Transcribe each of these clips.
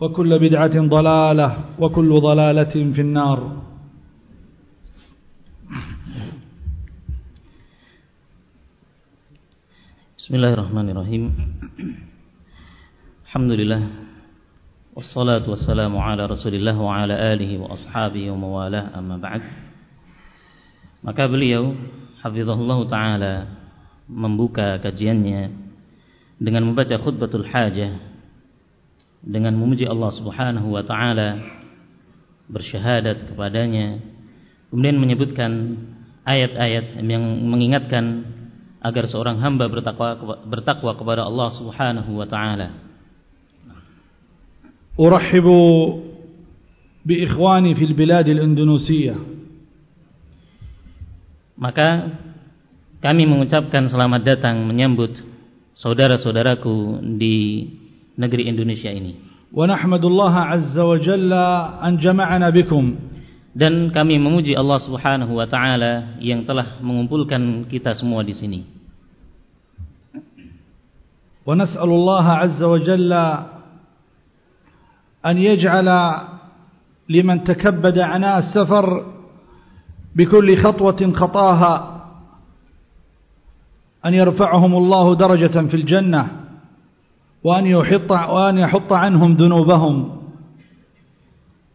وكل بدعة ضلالة وكل ضلالة في النار. بسم الله الرحمن الرحيم الحمد لله والصلاة والسلام على رسول الله وعلى آله وأصحابه وموالاه أما بعد maka beliau hafizahullah ta'ala membuka kajiannya dengan membaca khutbatul hajah Dengan memuji Allah subhanahu wa ta'ala Bersyahadat kepadanya Kemudian menyebutkan Ayat-ayat yang mengingatkan agar seorang hamba bertakwa bertakwa kepada Allah Subhanahu wa taala. أرحب بإخواني في البلاد الإندونيسية Maka kami mengucapkan selamat datang menyambut saudara-saudaraku di negeri Indonesia ini. ونحمد الله عز وجل أن جمعنا بكم Dan kami memuji Allah Subhanahu wa taala yang telah mengumpulkan kita semua di sini. ونسأل الله عز وجل أن يجعل لمن تكبد عناء السفر بكل خطوة خطاها أن يرفعهم الله درجة في الجنة وأن يحط, وأن يحط عنهم ذنوبهم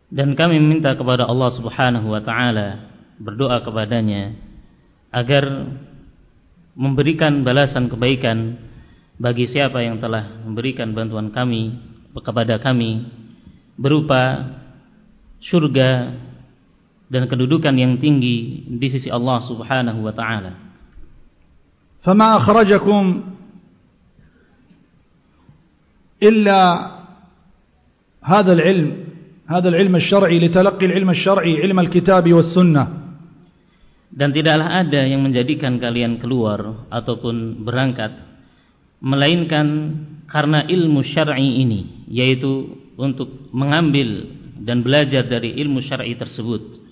Dan kami meminta kepada Allah Subhanahu wa taala berdoa kepadanya agar memberikan balasan kebaikan bagi siapa yang telah memberikan bantuan kami kepada kami berupa surga dan kedudukan yang tinggi di sisi Allah Subhanahu wa taala. فما أخرجكم إلا هذا العلم هذا العلم الشرعي لتلقي العلم الشرعي علم الكتاب والسنة Dan tidaklah ada yang menjadikan kalian keluar ataupun berangkat melainkan karena ilmu syar'i ini yaitu untuk mengambil dan belajar dari ilmu syar'i tersebut.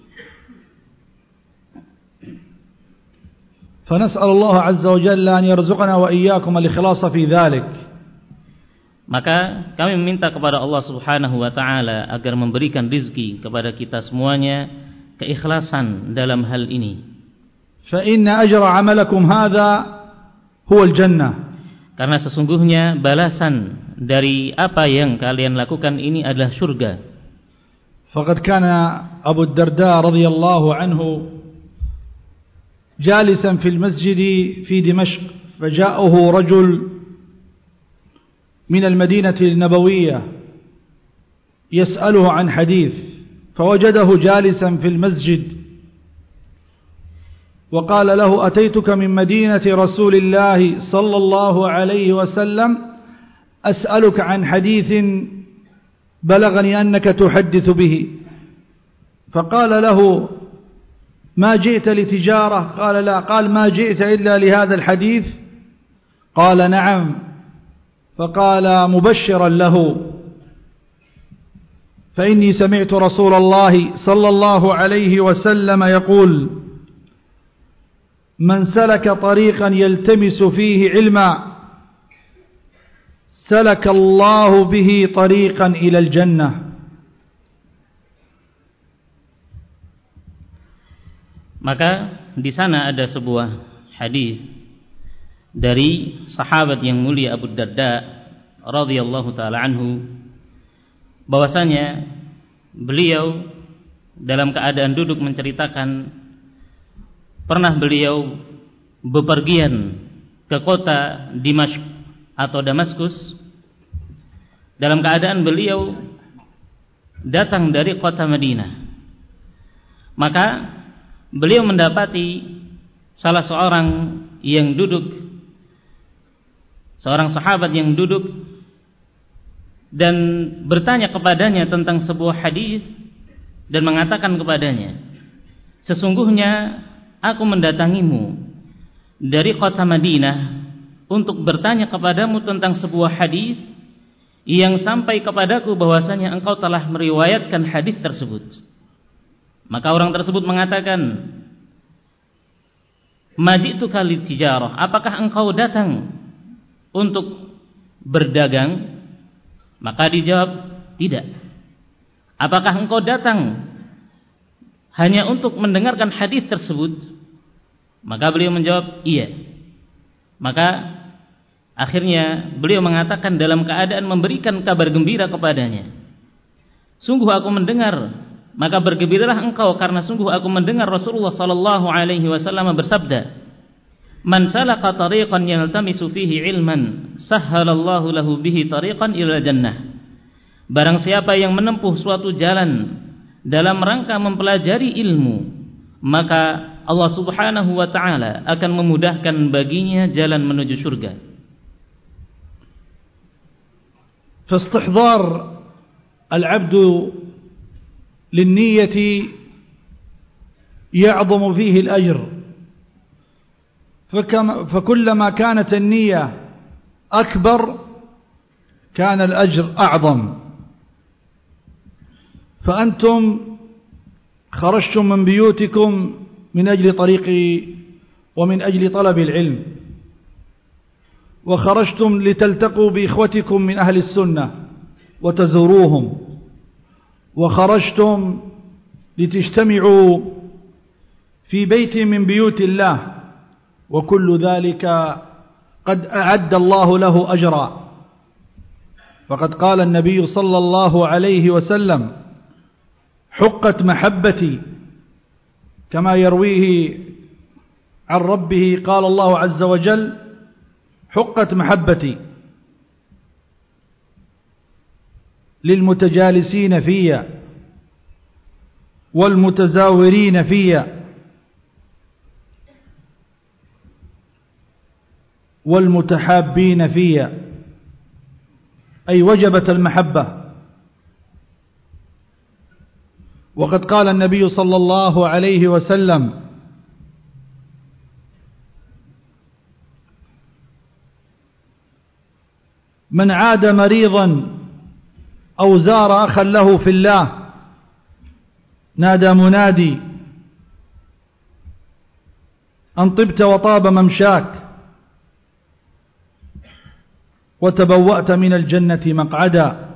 فنسأل الله عز وجل أن يرزقنا وإياكم الإخلاص في ذلك Maka kami meminta kepada Allah Subhanahu wa taala agar memberikan rizki kepada kita semuanya keikhlasan dalam hal ini. فإن أجر عملكم هذا هو الجنة Karena sesungguhnya balasan dari apa yang kalian lakukan ini adalah surga. فقد كان أبو الدرداء رضي الله عنه جالسا في المسجد في دمشق فجاءه رجل من المدينة النبوية يسأله عن حديث فوجده جالسا في المسجد وقال له أتيتك من مدينة رسول الله صلى الله عليه وسلم أسألك عن حديث بلغني أنك تحدث به. فقال له ما جئت لتجارة؟ قال لا. قال ما جئت إلا لهذا الحديث؟ قال نعم. فقال مبشرا له فإني سمعت رسول الله صلى الله عليه وسلم يقول من سلك طريقا يلتمس فيه علما سلك الله به طريقا إلى الجنة. Maka di sana ada sebuah hadis dari sahabat yang mulia Abu Darda radhiyallahu taala anhu bahwasanya beliau dalam keadaan duduk menceritakan pernah beliau bepergian ke kota Dimashq atau Damaskus. Dalam keadaan beliau datang dari kota Madinah maka beliau mendapati salah seorang yang duduk seorang sahabat yang duduk dan bertanya kepadanya tentang sebuah hadis dan mengatakan kepadanya, "Sesungguhnya aku mendatangimu dari kota Madinah untuk bertanya kepadamu tentang sebuah hadis yang sampai kepadaku bahwasanya engkau telah meriwayatkan hadis tersebut." Maka orang tersebut mengatakan, "Majitu kali tijarah, apakah engkau datang untuk berdagang?" Maka dijawab, "Tidak." Apakah engkau datang hanya untuk mendengarkan hadis tersebut? Maka beliau menjawab, iya. Maka akhirnya beliau mengatakan dalam keadaan memberikan kabar gembira kepadanya. Sungguh aku mendengar, maka bergembiralah engkau karena sungguh aku mendengar Rasulullah sallallahu alaihi wasallam bersabda, "Man salaka tariqan yaltamisu fihi ilman, sahhalallahu lahu bihi tariqan ila jannah." Barang siapa yang menempuh suatu jalan dalam rangka mempelajari ilmu, maka Allah Subhanahu wa taala akan memudahkan baginya jalan menuju surga. فاستحضار العبد للنية يعظم فيه الأجر فكلما كانت النية أكبر كان الأجر أعظم. فأنتم خرجتم من بيوتكم من أجل طريق ومن أجل طلب العلم وخرجتم لتلتقوا بإخوتكم من أهل السنة وتزوروهم وخرجتم لتجتمعوا في بيت من بيوت الله وكل ذلك قد أعد الله له أجرا. فقد قال النبي صلى الله عليه وسلم حقت محبتي كما يرويه عن ربه قال الله عز وجل حقت محبتي. للمتجالسين فيا والمتزاورين فيا والمتحابين فيا. أي وجبت المحبة. وقد قال النبي صلى الله عليه وسلم من عاد مريضا أو زار أخا له في الله نادى منادي أن طبت وطاب ممشاك. وتبوأت من الجنة مقعدا.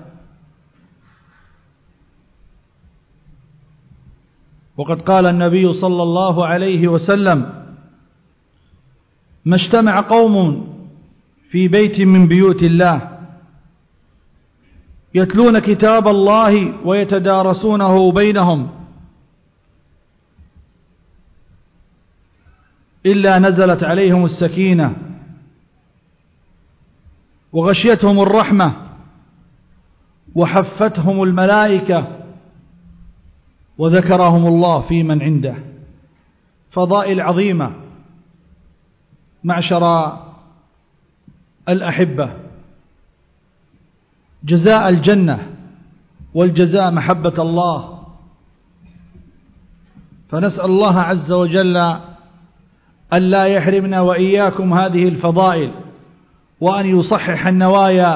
وقد قال النبي صلى الله عليه وسلم ما اجتمع قوم في بيت من بيوت الله يتلون كتاب الله ويتدارسونه بينهم إلا نزلت عليهم السكينة وغشيتهم الرحمة وحفتهم الملائكة وذكرهم الله في من عنده. فضائل عظيمة معشر الأحبة. جزاء الجنة والجزاء محبة الله. فنسأل الله عز وجل أن لا يحرمنا وإياكم هذه الفضائل. وأن يصحح النوايا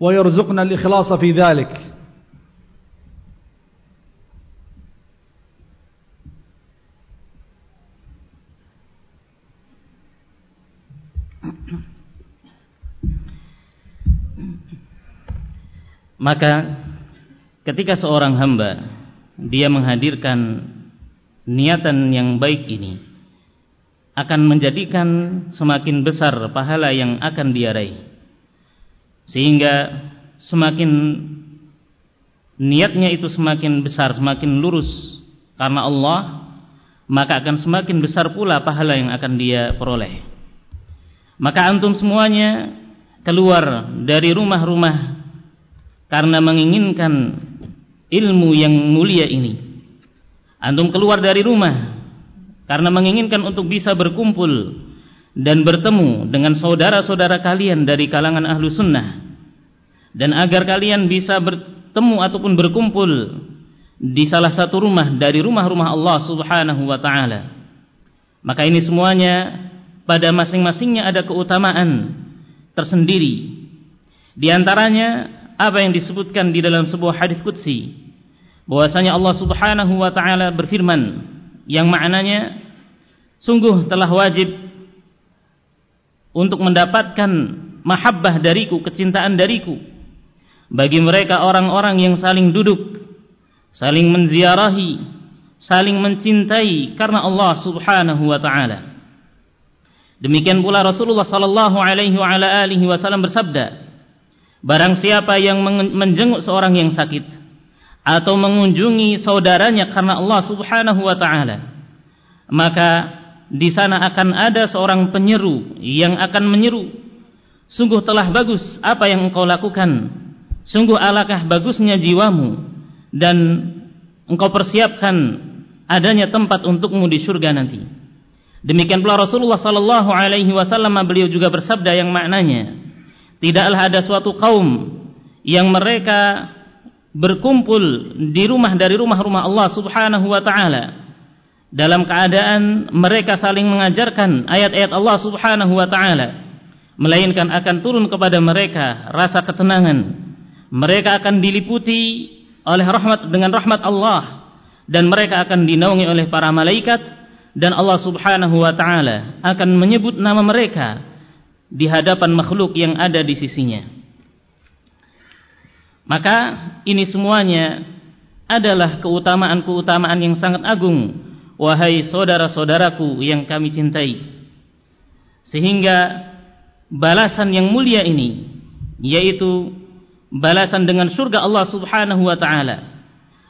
ويرزقنا الإخلاص في ذلك. Maka ketika seorang hamba dia menghadirkan niatan yang baik ini akan menjadikan semakin besar pahala yang akan dia raih sehingga semakin niatnya itu semakin besar semakin lurus karena Allah maka akan semakin besar pula pahala yang akan dia peroleh maka antum semuanya keluar dari rumah-rumah karena menginginkan ilmu yang mulia ini. Antum keluar dari rumah karena menginginkan untuk bisa berkumpul dan bertemu dengan saudara-saudara kalian dari kalangan ahlu sunnah. Dan agar kalian bisa bertemu ataupun berkumpul di salah satu rumah dari rumah-rumah Allah subhanahu wa ta'ala. Maka ini semuanya pada masing-masingnya ada keutamaan tersendiri. Di antaranya apa yang disebutkan di dalam sebuah hadis qudsi bahwasanya Allah Subhanahu wa taala berfirman yang maknanya sungguh telah wajib untuk mendapatkan mahabbah dariku, kecintaan dariku bagi mereka orang-orang yang saling duduk, saling menziarahi, saling mencintai karena Allah Subhanahu wa taala. Demikian pula Rasulullah sallallahu alaihi wasallam bersabda, Barang siapa yang menjenguk seorang yang sakit atau mengunjungi saudaranya karena Allah Subhanahu wa taala, maka di sana akan ada seorang penyeru yang akan menyeru, sungguh telah bagus apa yang engkau lakukan. Sungguh alakah bagusnya jiwamu dan engkau persiapkan adanya tempat untukmu di surga nanti. Demikian pula Rasulullah sallallahu alaihi wasallam beliau juga bersabda yang maknanya tidaklah ada suatu kaum yang mereka berkumpul di rumah dari rumah-rumah Allah Subhanahu wa taala dalam keadaan mereka saling mengajarkan ayat-ayat Allah Subhanahu wa taala melainkan akan turun kepada mereka rasa ketenangan mereka akan diliputi oleh rahmat dengan rahmat Allah dan mereka akan dinaungi oleh para malaikat dan Allah Subhanahu wa taala akan menyebut nama mereka di hadapan makhluk yang ada di sisinya. Maka ini semuanya adalah keutamaan-keutamaan yang sangat agung wahai saudara-saudaraku yang kami cintai. Sehingga balasan yang mulia ini yaitu balasan dengan surga Allah Subhanahu wa taala.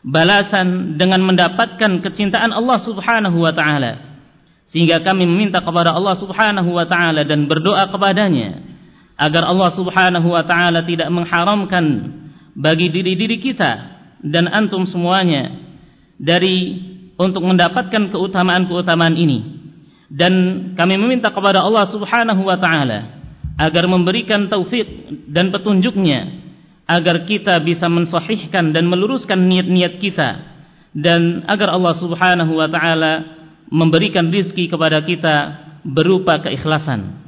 Balasan dengan mendapatkan kecintaan Allah Subhanahu wa taala sehingga kami meminta kepada Allah Subhanahu wa taala dan berdoa kepadanya agar Allah Subhanahu wa taala tidak mengharamkan bagi diri-diri kita dan antum semuanya dari untuk mendapatkan keutamaan-keutamaan ini dan kami meminta kepada Allah Subhanahu wa taala agar memberikan taufik dan petunjuknya agar kita bisa mensahihkan dan meluruskan niat-niat kita dan agar Allah Subhanahu wa taala memberikan rizki kepada kita berupa keikhlasan.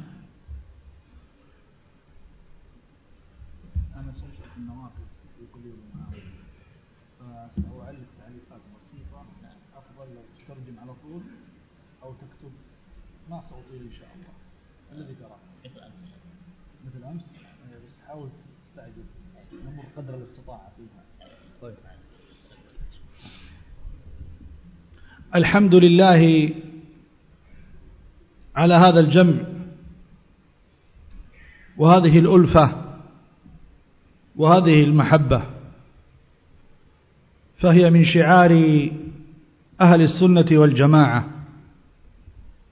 الحمد لله على هذا الجمع وهذه الألفة وهذه المحبة فهي من شعار أهل السنة والجماعة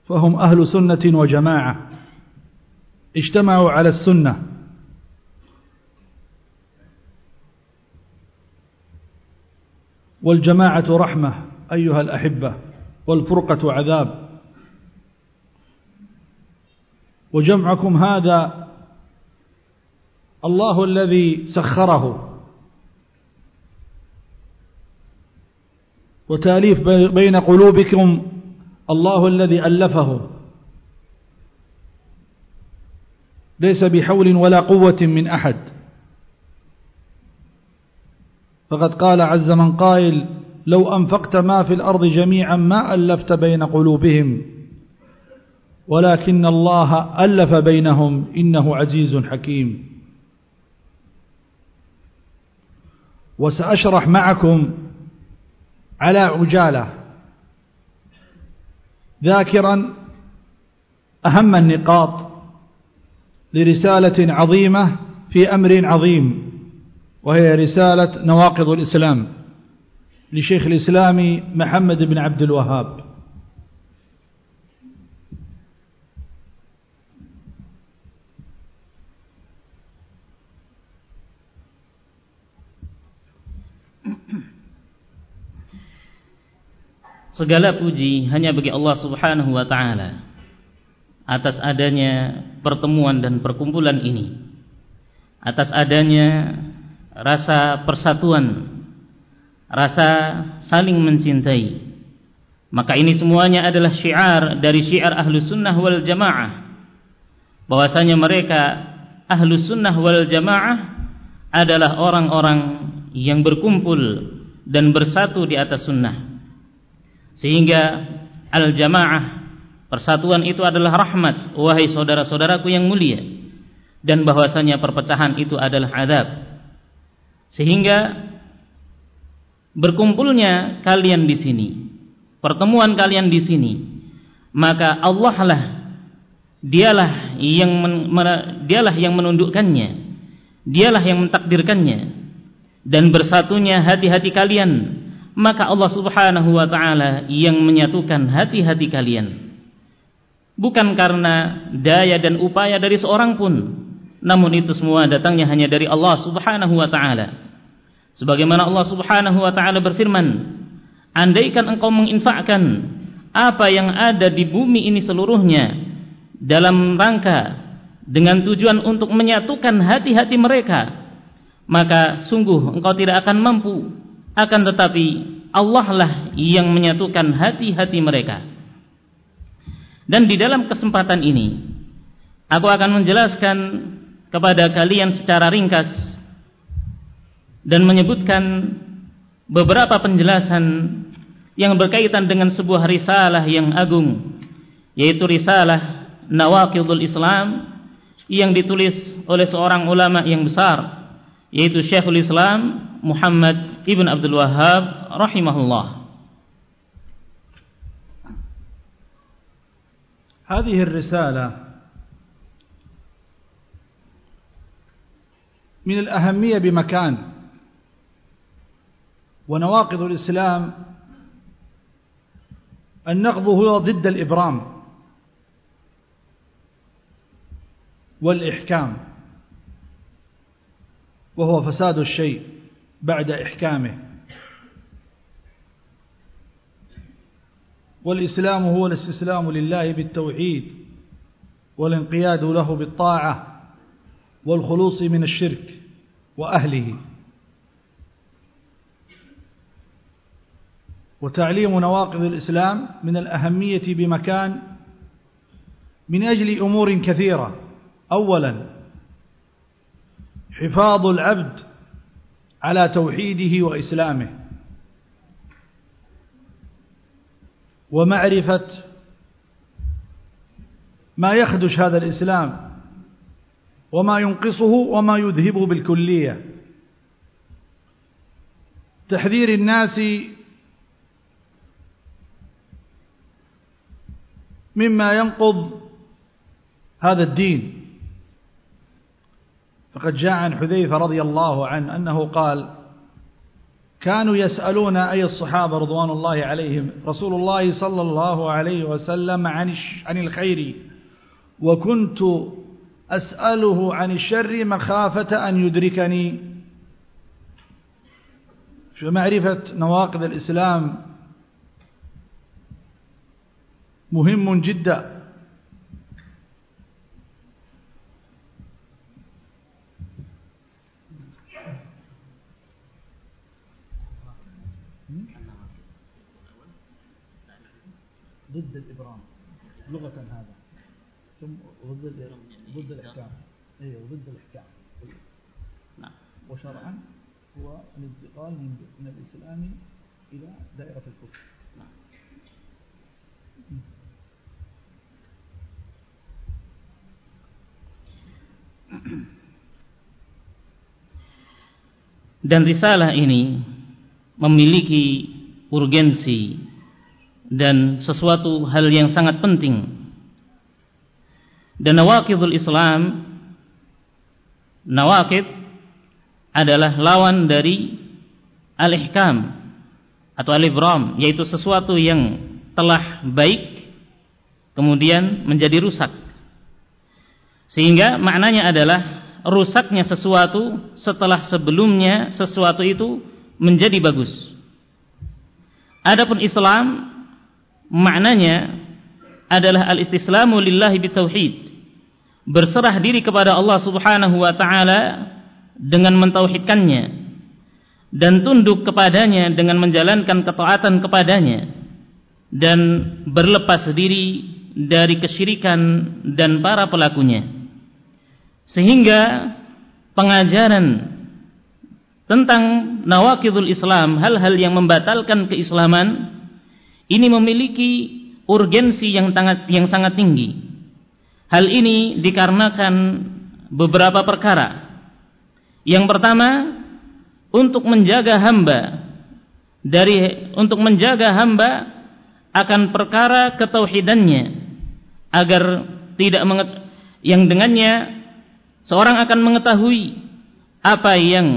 فهم أهل سنة وجماعة اجتمعوا على السنة. والجماعة رحمة. أيها الأحبة والفرقة عذاب. وجمعكم هذا الله الذي سخره. وتأليف بين قلوبكم الله الذي ألفه. ليس بحول ولا قوة من أحد. فقد قال عز من قائل لو أنفقت ما في الأرض جميعا ما ألفت بين قلوبهم ولكن الله ألف بينهم إنه عزيز حكيم. وسأشرح معكم على عجالة. ذاكرا أهم النقاط لرسالة عظيمة في أمر عظيم وهي رسالة نواقض الإسلام. لشيخ الإسلام محمد بن عبد الوهاب Segala puji hanya bagi Allah Subhanahu wa taala atas adanya pertemuan dan perkumpulan ini. Atas adanya rasa persatuan, rasa saling mencintai. Maka ini semuanya adalah syiar dari syiar ahlu sunnah wal jamaah. Bahwasanya mereka ahlu sunnah wal jamaah adalah orang-orang yang berkumpul dan bersatu di atas sunnah. Sehingga al-jamaah persatuan itu adalah rahmat wahai saudara-saudaraku yang mulia dan bahwasanya perpecahan itu adalah adab. Sehingga berkumpulnya kalian di sini, pertemuan kalian di sini, maka Allah lah dialah yang men, dialah yang menundukkannya, dialah yang mentakdirkannya dan bersatunya hati-hati kalian maka Allah Subhanahu wa taala yang menyatukan hati-hati kalian. Bukan karena daya dan upaya dari seorang pun namun itu semua datangnya hanya dari Allah Subhanahu wa taala sebagaimana Allah Subhanahu wa taala berfirman andaikan engkau menginfakkan apa yang ada di bumi ini seluruhnya dalam rangka dengan tujuan untuk menyatukan hati-hati mereka maka sungguh engkau tidak akan mampu akan tetapi Allah lah yang menyatukan hati-hati mereka. Dan di dalam kesempatan ini aku akan menjelaskan kepada kalian secara ringkas dan menyebutkan beberapa penjelasan yang berkaitan dengan sebuah risalah yang agung yaitu risalah Nawaqidul Islam yang ditulis oleh seorang ulama yang besar yaitu Syekhul Islam Muhammad ibn Abdul Wahhab rahimahullah. هذه الرسالة من الأهمية بمكان ونواقض الإسلام النقض هو ضد الإبرام والإحكام وهو فساد الشيء بعد إحكامه. والإسلام هو الاستسلام لله بالتوحيد والانقياد له بالطاعة والخلوص من الشرك وأهله. وتعليم نواقض الإسلام من الأهمية بمكان من أجل أمور كثيرة. أولا حفاظ العبد على توحيده وإسلامه. ومعرفة ما يخدش هذا الإسلام وما ينقصه وما يذهبه بالكلية. تحذير الناس مما ينقض هذا الدين. فقد جاء عن حذيفة رضي الله عنه أنه قال كانوا يسألون أي الصحابة رضوان الله عليهم رسول الله صلى الله عليه وسلم عن عن الخير وكنت أسأله عن الشر مخافة أن يدركني. فمعرفة نواقض الإسلام؟ مهم جدا. ضد الإبرام لغة هذا. ثم ضد ضد الإحكام. أيوه ضد الإحكام. نعم. وشرعا هو الانتقال من الإسلام إلى دائرة الكفر. dan risalah ini memiliki urgensi dan sesuatu hal yang sangat penting. Dan nawakidul Islam nawakid adalah lawan dari al-ihkam atau al-ibram yaitu sesuatu yang telah baik kemudian menjadi rusak sehingga maknanya adalah rusaknya sesuatu setelah sebelumnya sesuatu itu menjadi bagus. Adapun Islam maknanya adalah al-istislamu lillahi bitauhid. Berserah diri kepada Allah Subhanahu wa taala dengan mentauhidkannya. Dan tunduk kepadanya dengan menjalankan ketaatan kepadanya. Dan berlepas diri dari kesyirikan dan para pelakunya sehingga pengajaran tentang nawakidul Islam hal-hal yang membatalkan keislaman ini memiliki urgensi yang sangat yang sangat tinggi. Hal ini dikarenakan beberapa perkara. Yang pertama untuk menjaga hamba dari untuk menjaga hamba akan perkara ketauhidannya agar tidak menget, yang dengannya seorang akan mengetahui apa yang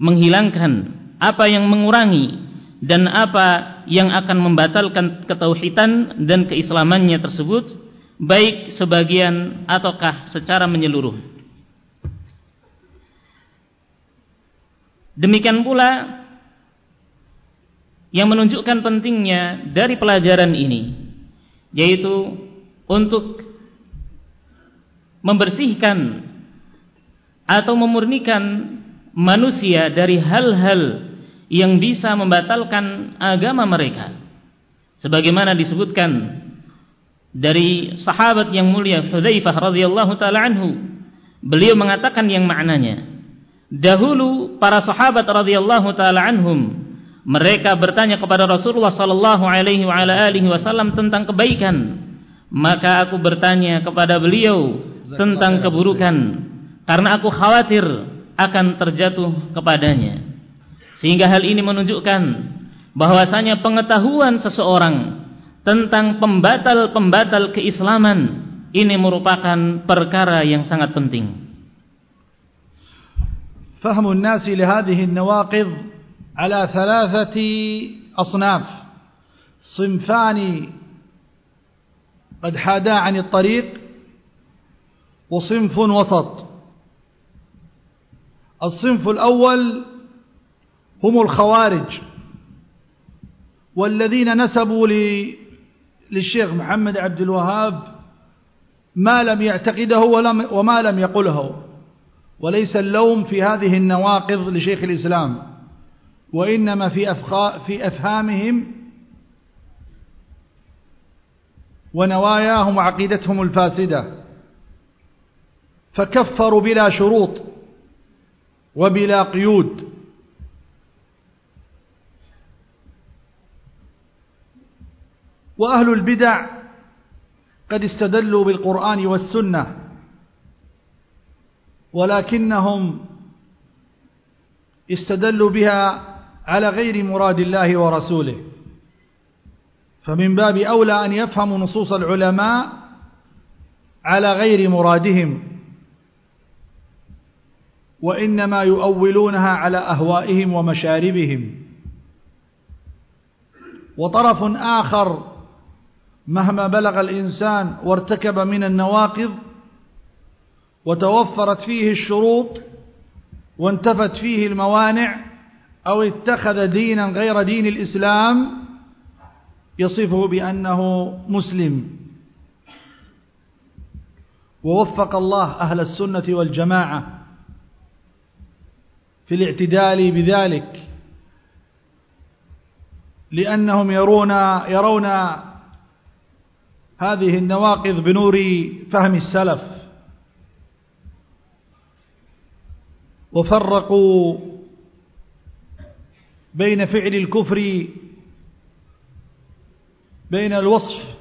menghilangkan, apa yang mengurangi dan apa yang akan membatalkan ketauhidan dan keislamannya tersebut baik sebagian ataukah secara menyeluruh. Demikian pula yang menunjukkan pentingnya dari pelajaran ini yaitu untuk membersihkan atau memurnikan manusia dari hal-hal yang bisa membatalkan agama mereka. Sebagaimana disebutkan dari sahabat yang mulia Hudzaifah radhiyallahu taala anhu beliau mengatakan yang maknanya Dahulu para sahabat radhiyallahu taala anhum mereka bertanya kepada Rasulullah sallallahu alaihi wasallam tentang kebaikan. Maka aku bertanya kepada beliau tentang keburukan karena aku khawatir akan terjatuh kepadanya. Sehingga hal ini menunjukkan bahwasanya pengetahuan seseorang tentang pembatal-pembatal keislaman ini merupakan perkara yang sangat penting. فهم الناس لهذه النواقض على ثلاثة أصناف صنفان قد حادا عن الطريق وصنف وسط الصنف الأول هم الخوارج والذين نسبوا للشيخ محمد عبد الوهاب ما لم يعتقده وما لم يقله وليس اللوم في هذه النواقض لشيخ الإسلام وإنما في, في أفهامهم ونواياهم وعقيدتهم الفاسدة فكفروا بلا شروط. وبلا قيود. وأهل البدع قد استدلوا بالقرآن والسنة ولكنهم استدلوا بها على غير مراد الله ورسوله. فمن باب أولى أن يفهموا نصوص العلماء على غير مرادهم. وإنما يؤولونها على أهوائهم ومشاربهم. وطرف آخر مهما بلغ الإنسان وارتكب من النواقض وتوفرت فيه الشروط وانتفت فيه الموانع أو اتخذ دينا غير دين الإسلام يصفه بأنه مسلم. ووفق الله أهل السنة والجماعة. في الاعتدال بذلك لأنهم يرون يرون هذه النواقض بنور فهم السلف. وفرقوا بين فعل الكفر بين الوصف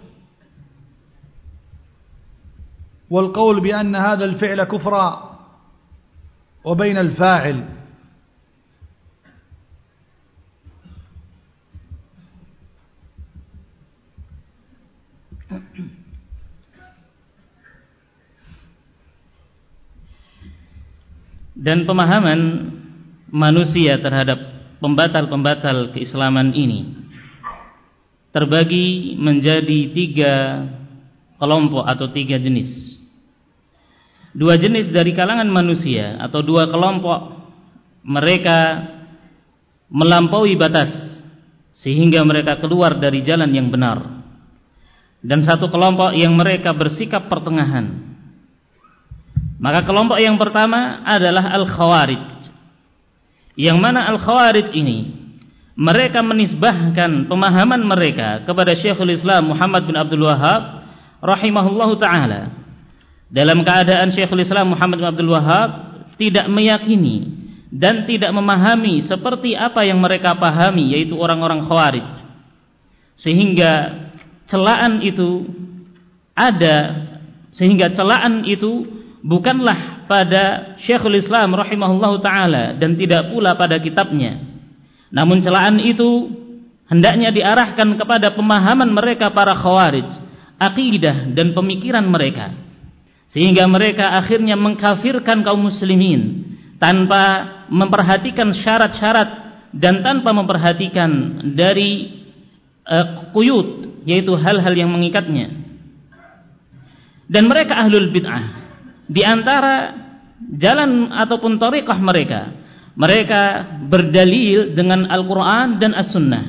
والقول بأن هذا الفعل كفرا وبين الفاعل. Dan pemahaman manusia terhadap pembatal-pembatal keislaman ini terbagi menjadi tiga kelompok atau tiga jenis. Dua jenis dari kalangan manusia atau dua kelompok mereka melampaui batas sehingga mereka keluar dari jalan yang benar. Dan satu kelompok yang mereka bersikap pertengahan. Maka kelompok yang pertama adalah Al-Khawarij. Yang mana Al-Khawarij ini mereka menisbahkan pemahaman mereka kepada Syekhul Islam Muhammad bin Abdul Wahab rahimahullahu taala. Dalam keadaan Syekhul Islam Muhammad bin Abdul Wahab tidak meyakini dan tidak memahami seperti apa yang mereka pahami yaitu orang-orang Khawarij. Sehingga celaan itu ada sehingga celaan itu bukanlah pada Syekhul Islam rahimahullahu taala dan tidak pula pada kitabnya namun celaan itu hendaknya diarahkan kepada pemahaman mereka para khawarij, akidah dan pemikiran mereka. Sehingga mereka akhirnya mengkafirkan kaum muslimin tanpa memperhatikan syarat-syarat dan tanpa memperhatikan dari uh, kuyut yaitu hal-hal yang mengikatnya. Dan mereka ahlul bid'ah. Di antara jalan ataupun tariqah mereka mereka berdalil dengan Al-Quran dan As-Sunnah.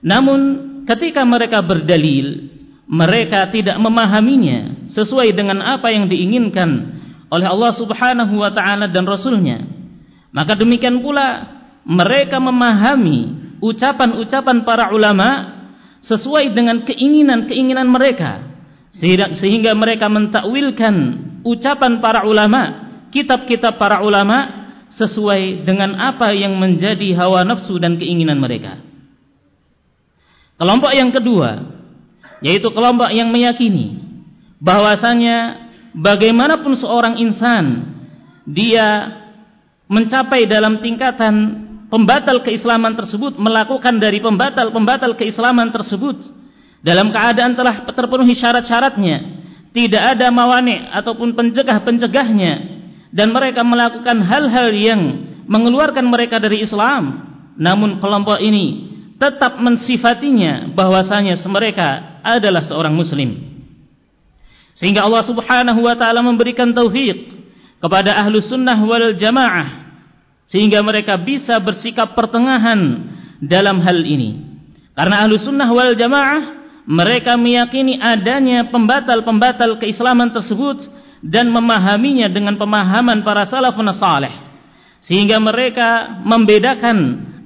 Namun ketika mereka berdalil, mereka tidak memahaminya sesuai dengan apa yang diinginkan oleh Allah Subhanahu wa taala dan Rasulnya. Maka demikian pula mereka memahami ucapan-ucapan para ulama sesuai dengan keinginan-keinginan mereka sehingga mereka mentakwilkan ucapan para ulama, kitab-kitab para ulama sesuai dengan apa yang menjadi hawa nafsu dan keinginan mereka. Kelompok yang kedua, yaitu kelompok yang meyakini bahwasanya bagaimanapun seorang insan dia mencapai dalam tingkatan pembatal keislaman tersebut melakukan dari pembatal-pembatal keislaman tersebut dalam keadaan telah terpenuhi syarat-syaratnya tidak ada mawani ataupun pencegah-pencegahnya dan mereka melakukan hal-hal yang mengeluarkan mereka dari Islam. Namun kelompok ini tetap mensifatinya bahwasanya mereka adalah seorang muslim. Sehingga Allah Subhanahu wa taala memberikan taufik kepada ahlu sunnah wal jamaah sehingga mereka bisa bersikap pertengahan dalam hal ini. Karena ahlu sunnah wal jamaah mereka meyakini adanya pembatal-pembatal keislaman tersebut dan memahaminya dengan pemahaman para salafun saleh sehingga mereka membedakan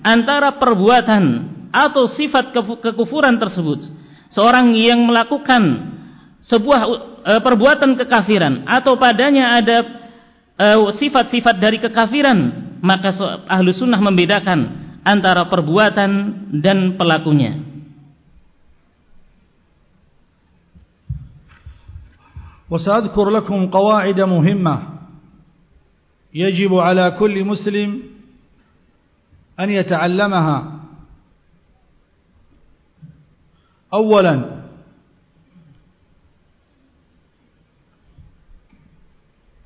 antara perbuatan atau sifat kekufuran tersebut. Seorang yang melakukan sebuah e, perbuatan kekafiran atau padanya ada e, sifat-sifat dari kekafiran maka ahlu sunnah membedakan antara perbuatan dan pelakunya. وسأذكر لكم قواعد مهمة يجب على كل مسلم أن يتعلمها. أولا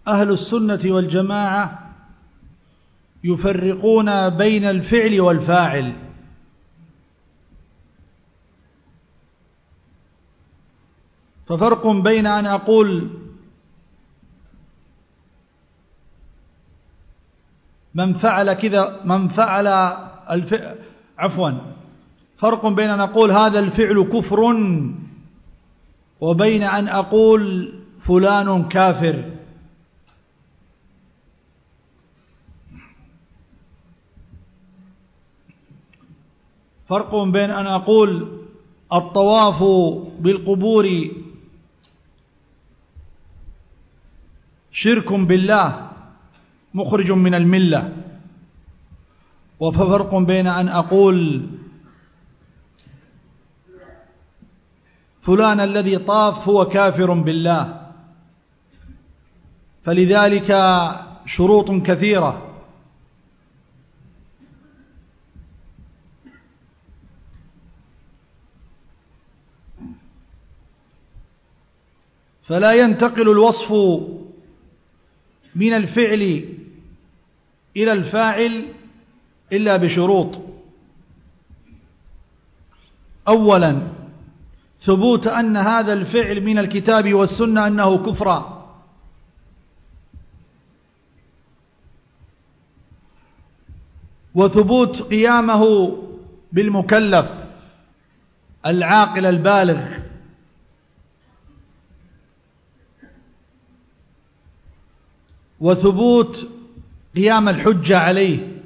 أهل السنة والجماعة يفرقون بين الفعل والفاعل. ففرق بين أن أقول من فعل كذا من فعل الف... عفوا. فرق بين أن أقول هذا الفعل كفر وبين أن أقول فلان كافر. فرق بين أن أقول الطواف بالقبور شرك بالله مخرج من الملة وفرق بين أن أقول فلان الذي طاف هو كافر بالله فلذلك شروط كثيرة. فلا ينتقل الوصف من الفعل إلى الفاعل إلا بشروط. أولا ثبوت أن هذا الفعل من الكتاب والسنة أنه كفر. وثبوت قيامه بالمكلف العاقل البالغ. وثبوت قيام الحجة عليه.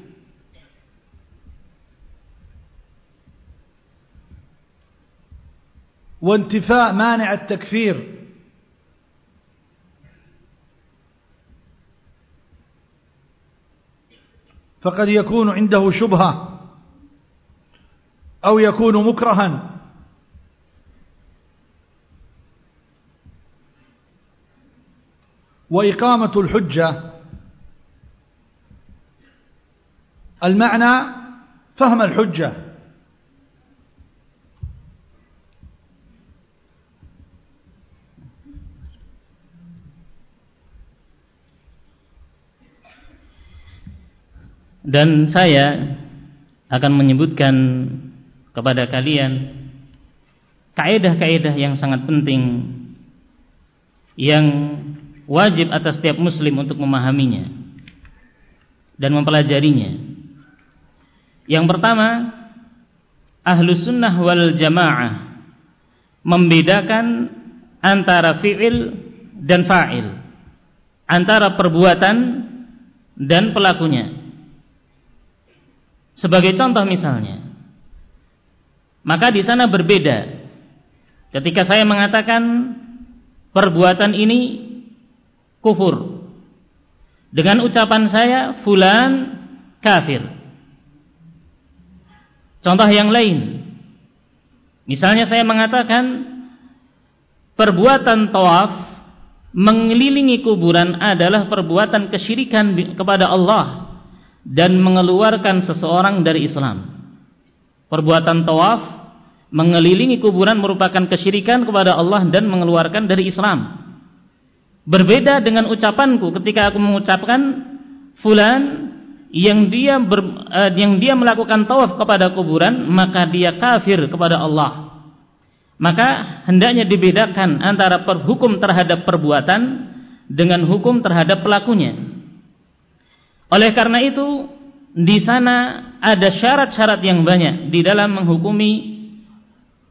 وانتفاء مانع التكفير. فقد يكون عنده شبهة أو يكون مكرها. وإقامة الحجة المعنى فهم الحجة dan saya akan menyebutkan kepada kalian kaidah-kaidah yang sangat penting yang wajib atas setiap muslim untuk memahaminya dan mempelajarinya. Yang pertama, ahlus sunnah wal jamaah membedakan antara fi'il dan fa'il, antara perbuatan dan pelakunya. Sebagai contoh misalnya, maka di sana berbeda. Ketika saya mengatakan perbuatan ini kufur. Dengan ucapan saya fulan kafir. Contoh yang lain. Misalnya saya mengatakan perbuatan tawaf mengelilingi kuburan adalah perbuatan kesyirikan kepada Allah dan mengeluarkan seseorang dari Islam. Perbuatan tawaf mengelilingi kuburan merupakan kesyirikan kepada Allah dan mengeluarkan dari Islam. Berbeda dengan ucapanku ketika aku mengucapkan fulan yang dia ber, uh, yang dia melakukan tawaf kepada kuburan maka dia kafir kepada Allah. Maka hendaknya dibedakan antara perhukum terhadap perbuatan dengan hukum terhadap pelakunya. Oleh karena itu di sana ada syarat-syarat yang banyak di dalam menghukumi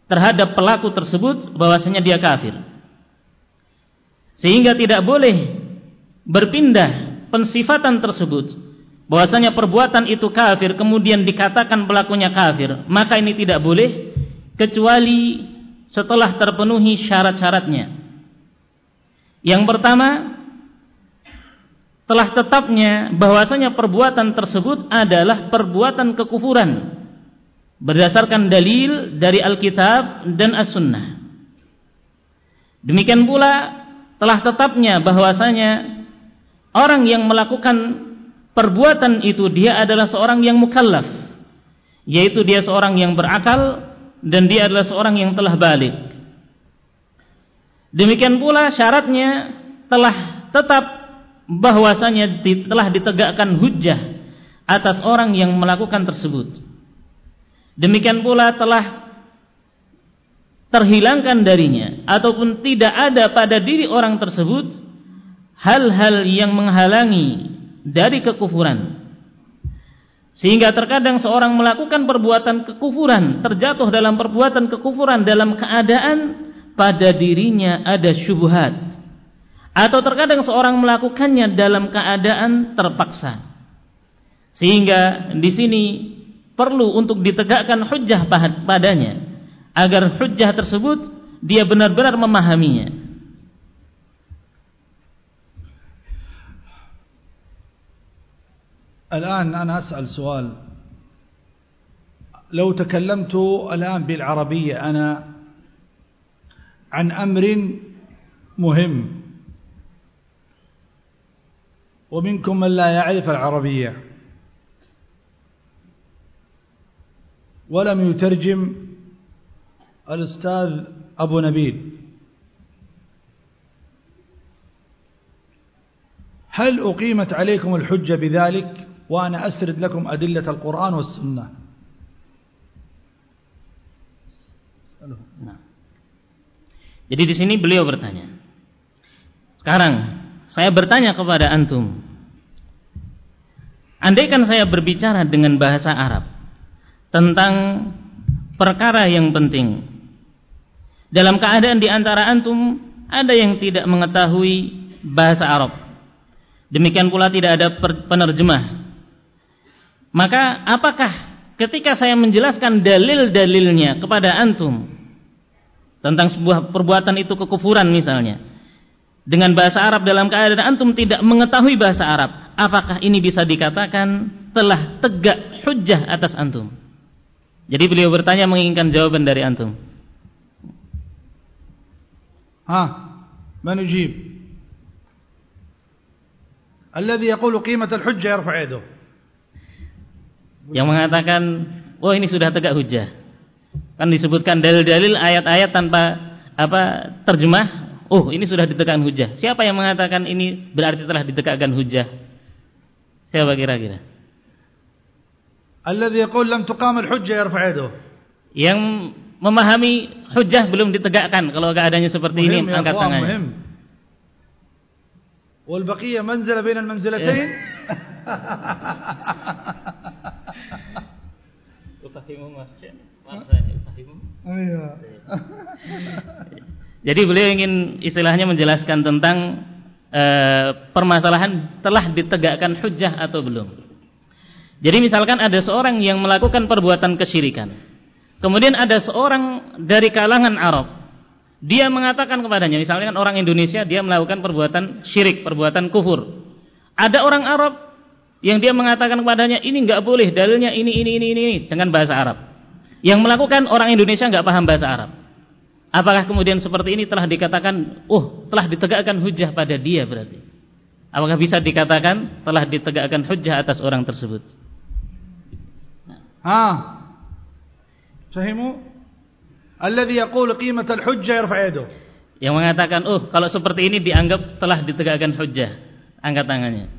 terhadap pelaku tersebut bahwasanya dia kafir. Sehingga tidak boleh berpindah pensifatan tersebut bahwasanya perbuatan itu kafir kemudian dikatakan pelakunya kafir, maka ini tidak boleh kecuali setelah terpenuhi syarat-syaratnya. Yang pertama, telah tetapnya bahwasanya perbuatan tersebut adalah perbuatan kekufuran berdasarkan dalil dari Alkitab dan As-Sunnah. Demikian pula telah tetapnya bahwasanya orang yang melakukan perbuatan itu dia adalah seorang yang mukallaf. Yaitu dia seorang yang berakal dan dia adalah seorang yang telah balik. Demikian pula syaratnya telah tetap bahwasanya telah ditegakkan hujjah atas orang yang melakukan tersebut. Demikian pula telah terhilangkan darinya ataupun tidak ada pada diri orang tersebut hal-hal yang menghalangi dari kekufuran. Sehingga terkadang seorang melakukan perbuatan kekufuran terjatuh dalam perbuatan kekufuran dalam keadaan pada dirinya ada syubhat. Atau terkadang seorang melakukannya dalam keadaan terpaksa. Sehingga di sini perlu untuk ditegakkan hujjah padanya agar hujjah tersebut dia benar-benar memahaminya. الآن أنا أسأل سؤال. لو تكلمت الآن بالعربية أنا عن أمر مهم. ومنكم من لا يعرف العربية. ولم يترجم الأستاذ أبو نبيل هل أقيمت عليكم الحجة بذلك وأنا أسرد لكم أدلة القرآن والسنة Nah. Jadi di sini beliau bertanya. Sekarang saya bertanya kepada antum. Andaikan saya berbicara dengan bahasa Arab tentang perkara yang penting. dalam keadaan di antara antum ada yang tidak mengetahui bahasa Arab. Demikian pula tidak ada penerjemah. Maka apakah ketika saya menjelaskan dalil-dalilnya kepada antum tentang sebuah perbuatan itu kekufuran misalnya dengan bahasa Arab dalam keadaan antum tidak mengetahui bahasa Arab apakah ini bisa dikatakan telah tegak hujjah atas antum jadi beliau bertanya menginginkan jawaban dari antum ha man ujib alladhi yaqulu qimat al-hujjah yarfa' yadahu yang mengatakan oh ini sudah tegak hujjah Kan disebutkan dalil-dalil ayat-ayat tanpa apa terjemah. Oh, ini sudah ditegakkan hujah. Siapa yang mengatakan ini berarti telah ditegakkan hujah? Siapa kira-kira? Alladhi yaqul lam tuqam al-hujjah yarfa' yadahu. Yang memahami hujah belum ditegakkan kalau keadaannya seperti muhim, ini ya angkat tangannya. Muhim. Wal baqiyah manzila bain al-manzilatayn. Ufahimu masjid. Oh, iya. Jadi beliau ingin istilahnya menjelaskan tentang e, permasalahan telah ditegakkan hujah atau belum. Jadi misalkan ada seorang yang melakukan perbuatan kesyirikan. Kemudian ada seorang dari kalangan Arab. Dia mengatakan kepadanya, misalnya kan orang Indonesia dia melakukan perbuatan syirik, perbuatan kufur. Ada orang Arab yang dia mengatakan kepadanya, ini enggak boleh, dalilnya ini ini ini ini dengan bahasa Arab. Yang melakukan orang Indonesia nggak paham bahasa Arab. Apakah kemudian seperti ini telah dikatakan, oh telah ditegakkan hujah pada dia berarti? Apakah bisa dikatakan telah ditegakkan hujah atas orang tersebut? Ah, fahimu? Alladhi yaqul qimat al-hujjah yarfa' yadahu. Yang mengatakan, oh kalau seperti ini dianggap telah ditegakkan hujah, angkat tangannya.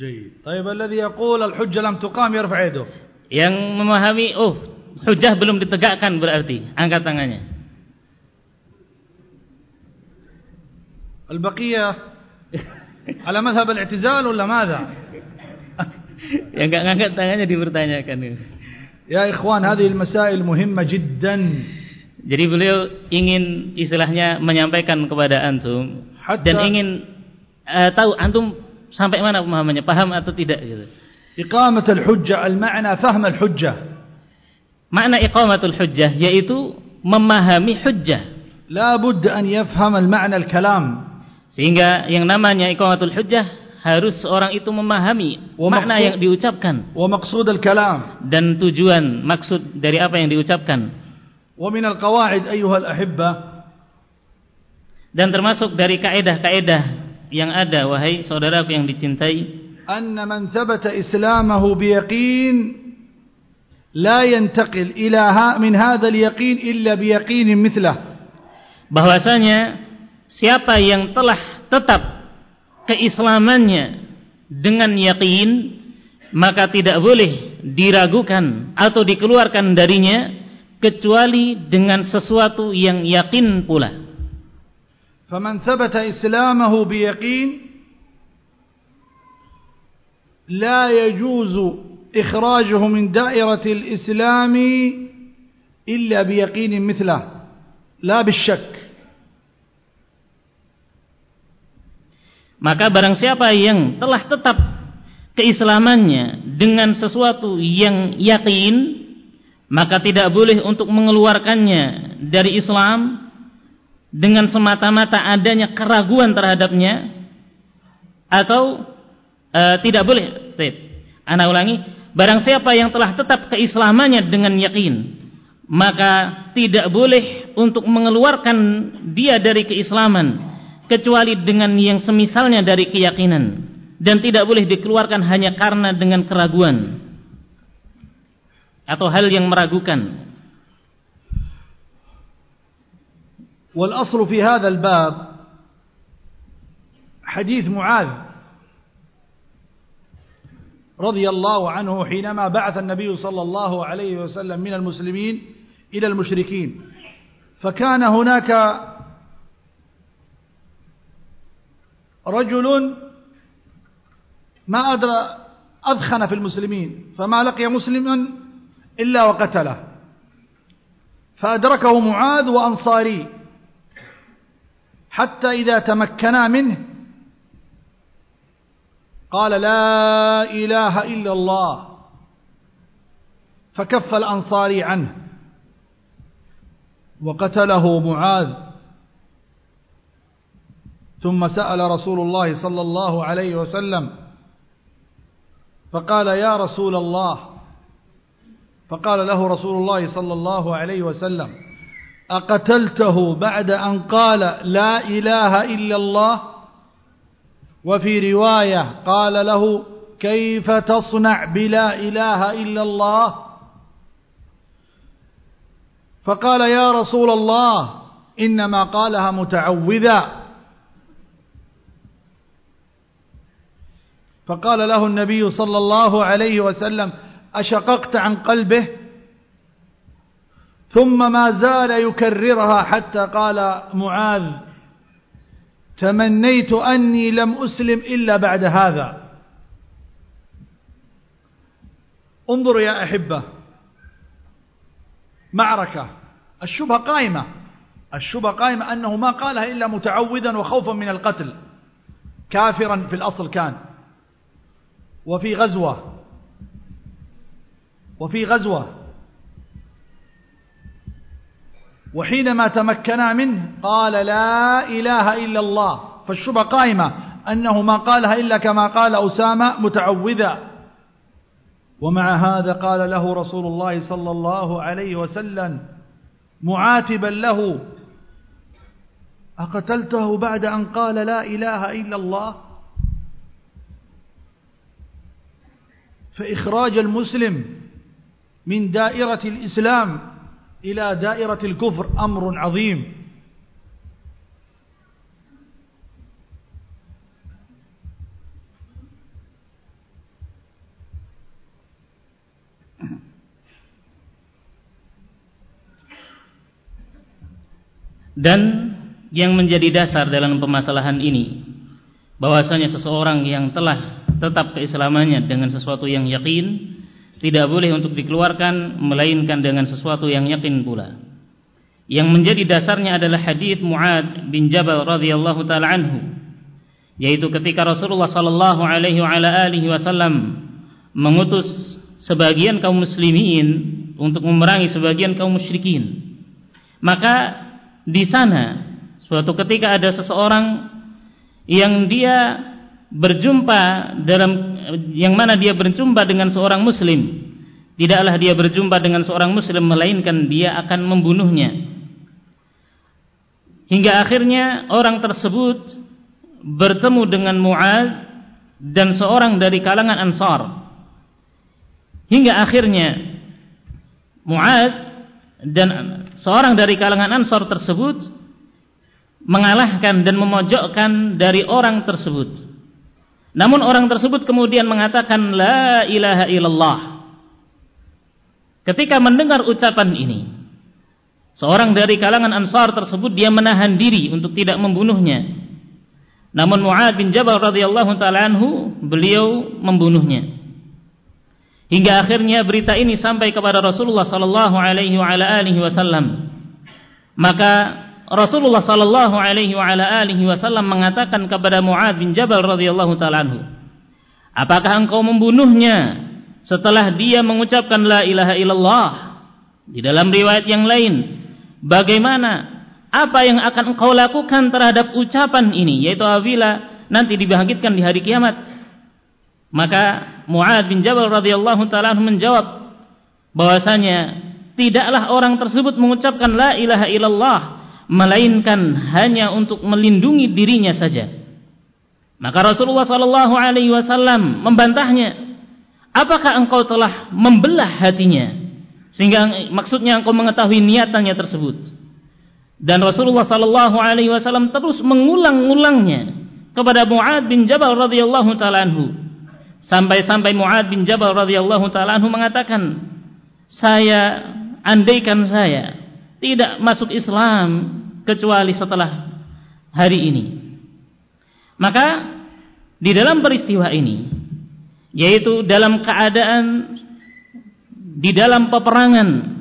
جيد. طيب الذي يقول الحجة لم تقام يرفع يده. Yang memahami, oh, hujah belum ditegakkan berarti. Angkat tangannya. Al-baqiyah ala madhab al-i'tizal wala madha? Yang enggak ngangkat tangannya dipertanyakan. Ya ikhwan, hadhihi masail muhimma jiddan. Jadi beliau ingin istilahnya menyampaikan kepada antum Hatta, dan ingin uh, tahu antum sampai mana pemahamannya, paham atau tidak gitu. Iqamat Hujjah, al-ma'na faham al-hujjah. Makna iqamatul hujjah yaitu memahami hujjah. La budda an yafham al-ma'na al-kalam. Sehingga yang namanya iqamatul hujjah harus orang itu memahami makna yang diucapkan. dan tujuan maksud dari apa yang diucapkan. Dan termasuk dari kaedah-kaedah yang ada wahai saudara aku yang dicintai. Anna man thabata islamahu biyaqin la yantaqil ila ha, min hadhal yaqin illa biyaqinin mithlah. Bahwasanya siapa yang telah tetap keislamannya dengan yakin maka tidak boleh diragukan atau dikeluarkan darinya kecuali dengan sesuatu yang yakin pula. فمن ثبت إسلامه بيقين لا يجوز إخراجه من دائرة الإسلام إلا بيقين مثله لا بالشك Maka barang siapa yang telah tetap keislamannya dengan sesuatu yang yakin, maka tidak boleh untuk mengeluarkannya dari Islam dengan semata-mata adanya keraguan terhadapnya atau e, tidak boleh. Baik. Ana ulangi, barang siapa yang telah tetap keislamannya dengan yakin, maka tidak boleh untuk mengeluarkan dia dari keislaman kecuali dengan yang semisalnya dari keyakinan dan tidak boleh dikeluarkan hanya karena dengan keraguan atau hal yang meragukan. والأصل في هذا الباب حديث معاذ رضي الله عنه حينما بعث النبي صلى الله عليه وسلم من المسلمين إلى المشركين فكان هناك رجل ما أدرى أدخن في المسلمين فما لقي مسلما إلا وقتله. فأدركه معاذ وأنصاري. حتى إذا تمكنا منه قال لا إله إلا الله. فكف الأنصاري عنه. وقتله معاذ. ثم سأل رسول الله صلى الله عليه وسلم فقال يا رسول الله فقال له رسول الله صلى الله عليه وسلم أقتلته بعد أن قال لا إله إلا الله؟ وفي رواية قال له كيف تصنع بلا إله إلا الله؟ فقال يا رسول الله إنما قالها متعوذا فقال له النبي صلى الله عليه وسلم أشققت عن قلبه؟ ثم ما زال يكررها حتى قال معاذ تمنيت أني لم أسلم إلا بعد هذا. انظروا يا أحبة معركة الشبهة قائمة الشبهة قائمة أنه ما قالها إلا متعوذا وخوفا من القتل كافرا في الأصل كان. وفي غزوة. وفي غزوة. وحينما تمكنا منه قال لا إله إلا الله. فالشبهة قائمة أنه ما قالها إلا كما قال أسامة متعوذا ومع هذا قال له رسول الله صلى الله عليه وسلم معاتبا له. أقتلته بعد أن قال لا إله إلا الله؟ فإخراج المسلم من دائرة الإسلام إلى دائرة الكفر أمر عظيم dan yang menjadi dasar dalam permasalahan ini bahwasanya seseorang yang telah tetap keislamannya dengan sesuatu yang yakin tidak boleh untuk dikeluarkan melainkan dengan sesuatu yang yakin pula. Yang menjadi dasarnya adalah hadis Muad bin Jabal radhiyallahu taala anhu yaitu ketika Rasulullah sallallahu alaihi wasallam mengutus sebagian kaum muslimin untuk memerangi sebagian kaum musyrikin. Maka di sana suatu ketika ada seseorang yang dia berjumpa dalam yang mana dia berjumpa dengan seorang muslim. Tidaklah dia berjumpa dengan seorang muslim melainkan dia akan membunuhnya. Hingga akhirnya orang tersebut bertemu dengan Mu'ad dan seorang dari kalangan Ansar. Hingga akhirnya Mu'ad dan seorang dari kalangan Ansar tersebut mengalahkan dan memojokkan dari orang tersebut namun orang tersebut kemudian mengatakan la ilaha illallah. Ketika mendengar ucapan ini, seorang dari kalangan Ansar tersebut dia menahan diri untuk tidak membunuhnya. Namun Mu'ad bin Jabal radhiyallahu taala anhu beliau membunuhnya. Hingga akhirnya berita ini sampai kepada Rasulullah sallallahu alaihi wasallam. Maka Rasulullah sallallahu alaihi wasallam mengatakan kepada Muad bin Jabal radhiyallahu taala anhu, "Apakah engkau membunuhnya setelah dia mengucapkan la ilaha illallah?" Di dalam riwayat yang lain, bagaimana apa yang akan engkau lakukan terhadap ucapan ini yaitu apabila nanti dibangkitkan di hari kiamat? Maka Muad bin Jabal radhiyallahu taala menjawab bahwasanya tidaklah orang tersebut mengucapkan la ilaha illallah melainkan hanya untuk melindungi dirinya saja. Maka Rasulullah sallallahu alaihi wasallam membantahnya, "Apakah engkau telah membelah hatinya sehingga maksudnya engkau mengetahui niatannya tersebut?" Dan Rasulullah sallallahu alaihi wasallam terus mengulang-ulangnya kepada Muad bin Jabal radhiyallahu taala anhu. Sampai-sampai Muad bin Jabal radhiyallahu taala anhu mengatakan, "Saya andaikan saya tidak masuk Islam kecuali setelah hari ini." Maka di dalam peristiwa ini yaitu dalam keadaan di dalam peperangan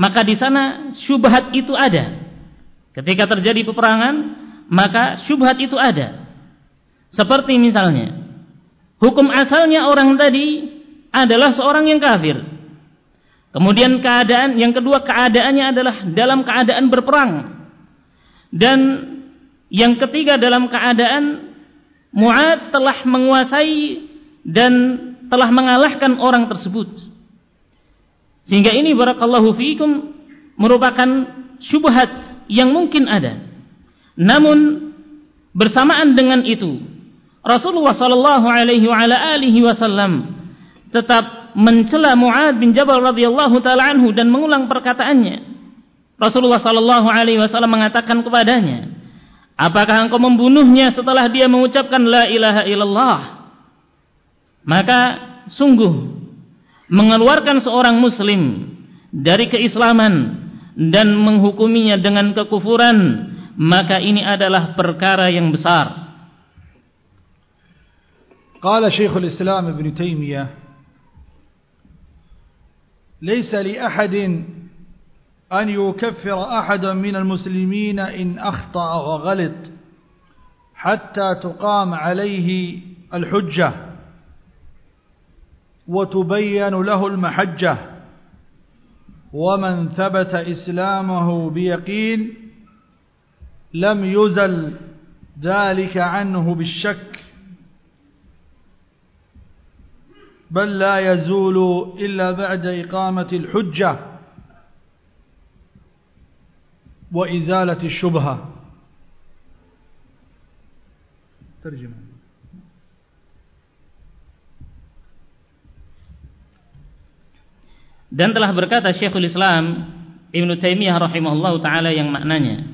maka di sana syubhat itu ada. Ketika terjadi peperangan, maka syubhat itu ada. Seperti misalnya, hukum asalnya orang tadi adalah seorang yang kafir. Kemudian keadaan yang kedua keadaannya adalah dalam keadaan berperang. Dan yang ketiga dalam keadaan Mu'ad telah menguasai dan telah mengalahkan orang tersebut. Sehingga ini barakallahu fiikum merupakan syubhat yang mungkin ada. Namun bersamaan dengan itu Rasulullah sallallahu alaihi wasallam tetap mencela Muad bin Jabal radhiyallahu taala anhu dan mengulang perkataannya. Rasulullah sallallahu alaihi wasallam mengatakan kepadanya, "Apakah engkau membunuhnya setelah dia mengucapkan la ilaha illallah?" Maka sungguh mengeluarkan seorang muslim dari keislaman dan menghukuminya dengan kekufuran, maka ini adalah perkara yang besar. Qala Syekhul Islam Ibn Taimiyah ليس لأحد أن يكفر أحدا من المسلمين إن أخطأ وغلط حتى تقام عليه الحجة وتبين له المحجة. ومن ثبت إسلامه بيقين لم يزل ذلك عنه بالشك. بل لا يزول إلا بعد إقامة الحجة وإزالة الشبهة ترجمة Dan telah berkata Syekhul Islam Ibn Taimiyah rahimahullah taala yang maknanya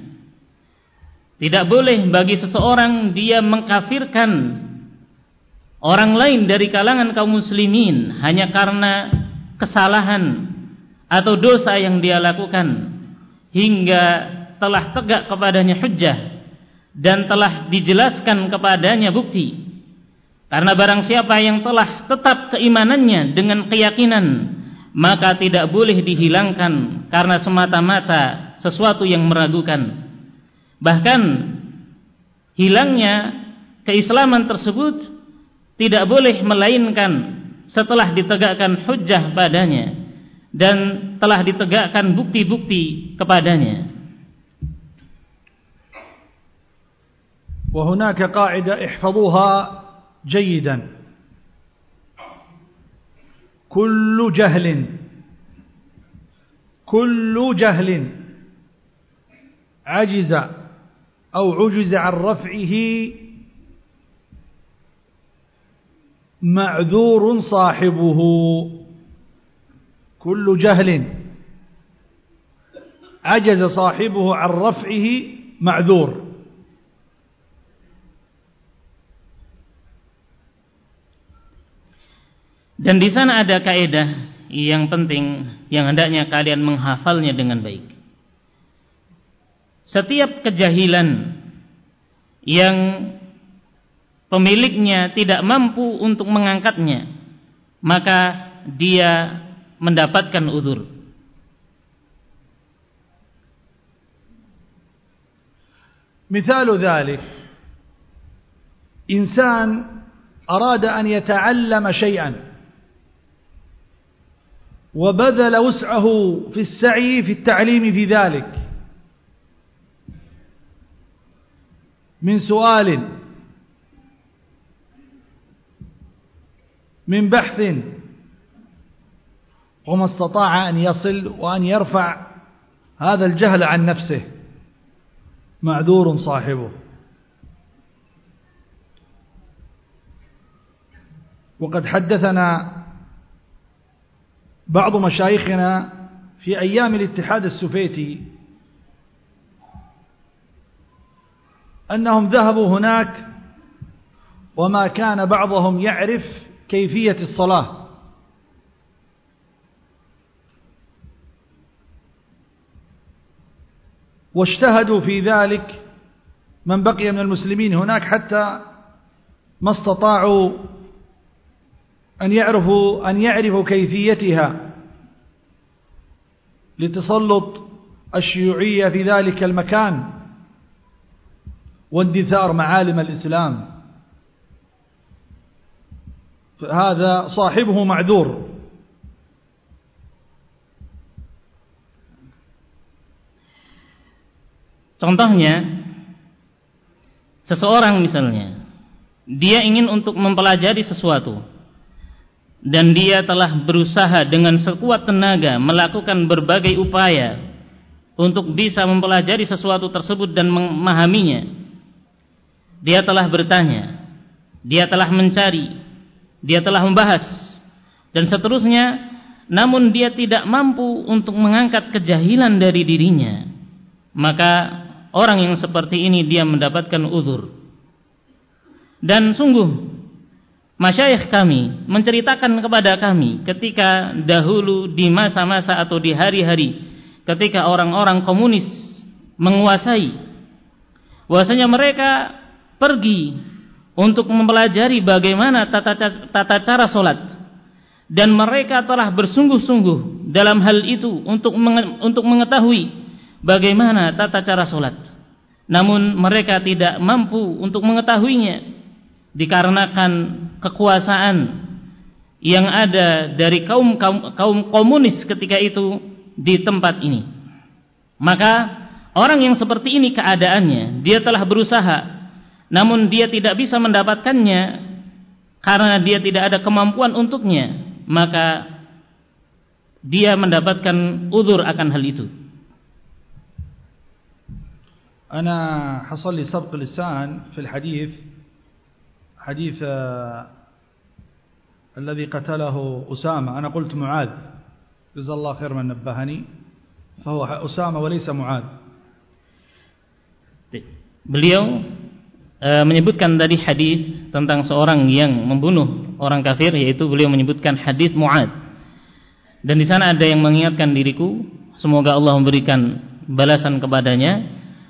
tidak boleh bagi seseorang dia mengkafirkan orang lain dari kalangan kaum muslimin hanya karena kesalahan atau dosa yang dia lakukan hingga telah tegak kepadanya hujjah dan telah dijelaskan kepadanya bukti. Karena barang siapa yang telah tetap keimanannya dengan keyakinan maka tidak boleh dihilangkan karena semata-mata sesuatu yang meragukan. Bahkan hilangnya keislaman tersebut tidak boleh melainkan setelah ditegakkan hujjah padanya dan telah ditegakkan bukti-bukti kepadanya. وهناك قاعدة احفظوها جيدا كل جهل كل جهل عجز أو عجز عن رفعه معذور صاحبه كل جهل عجز صاحبه عن رفعه معذور Dan di sana ada kaidah yang penting yang hendaknya kalian menghafalnya dengan baik. Setiap kejahilan yang pemiliknya tidak mampu untuk mengangkatnya maka dia mendapatkan udur مثال ذلك إنسان أراد أن يتعلم شيئا وبذل وسعه في السعي في التعليم في ذلك من سؤال من بحث وما استطاع أن يصل وأن يرفع هذا الجهل عن نفسه. معذور صاحبه. وقد حدثنا بعض مشايخنا في أيام الاتحاد السوفيتي أنهم ذهبوا هناك وما كان بعضهم يعرف كيفية الصلاة. واجتهدوا في ذلك من بقي من المسلمين. هناك حتى ما استطاعوا أن يعرفوا أن يعرفوا كيفيتها لتسلط الشيوعية في ذلك المكان واندثار معالم الإسلام. هذا صاحبه معذور Contohnya seseorang misalnya dia ingin untuk mempelajari sesuatu dan dia telah berusaha dengan sekuat tenaga melakukan berbagai upaya untuk bisa mempelajari sesuatu tersebut dan memahaminya. Dia telah bertanya, dia telah mencari, dia telah membahas dan seterusnya, namun dia tidak mampu untuk mengangkat kejahilan dari dirinya. Maka orang yang seperti ini dia mendapatkan uzur. Dan sungguh Masyayikh kami menceritakan kepada kami ketika dahulu di masa-masa atau di hari-hari ketika orang-orang komunis menguasai bahwasanya mereka pergi untuk mempelajari bagaimana tata, tata cara solat dan mereka telah bersungguh-sungguh dalam hal itu untuk untuk mengetahui bagaimana tata cara solat namun mereka tidak mampu untuk mengetahuinya dikarenakan kekuasaan yang ada dari kaum kaum, kaum komunis ketika itu di tempat ini. Maka orang yang seperti ini keadaannya, dia telah berusaha namun dia tidak bisa mendapatkannya karena dia tidak ada kemampuan untuknya, maka dia mendapatkan udur akan hal itu. أنا حصل لي سبق لسان في الحديث حديث الذي قتله أسامة أنا قلت معاذ جزا الله خير من نبهني فهو أسامة وليس معاذ beliau E, menyebutkan tadi hadis tentang seorang yang membunuh orang kafir yaitu beliau menyebutkan hadis Muad. Dan di sana ada yang mengingatkan diriku semoga Allah memberikan balasan kepadanya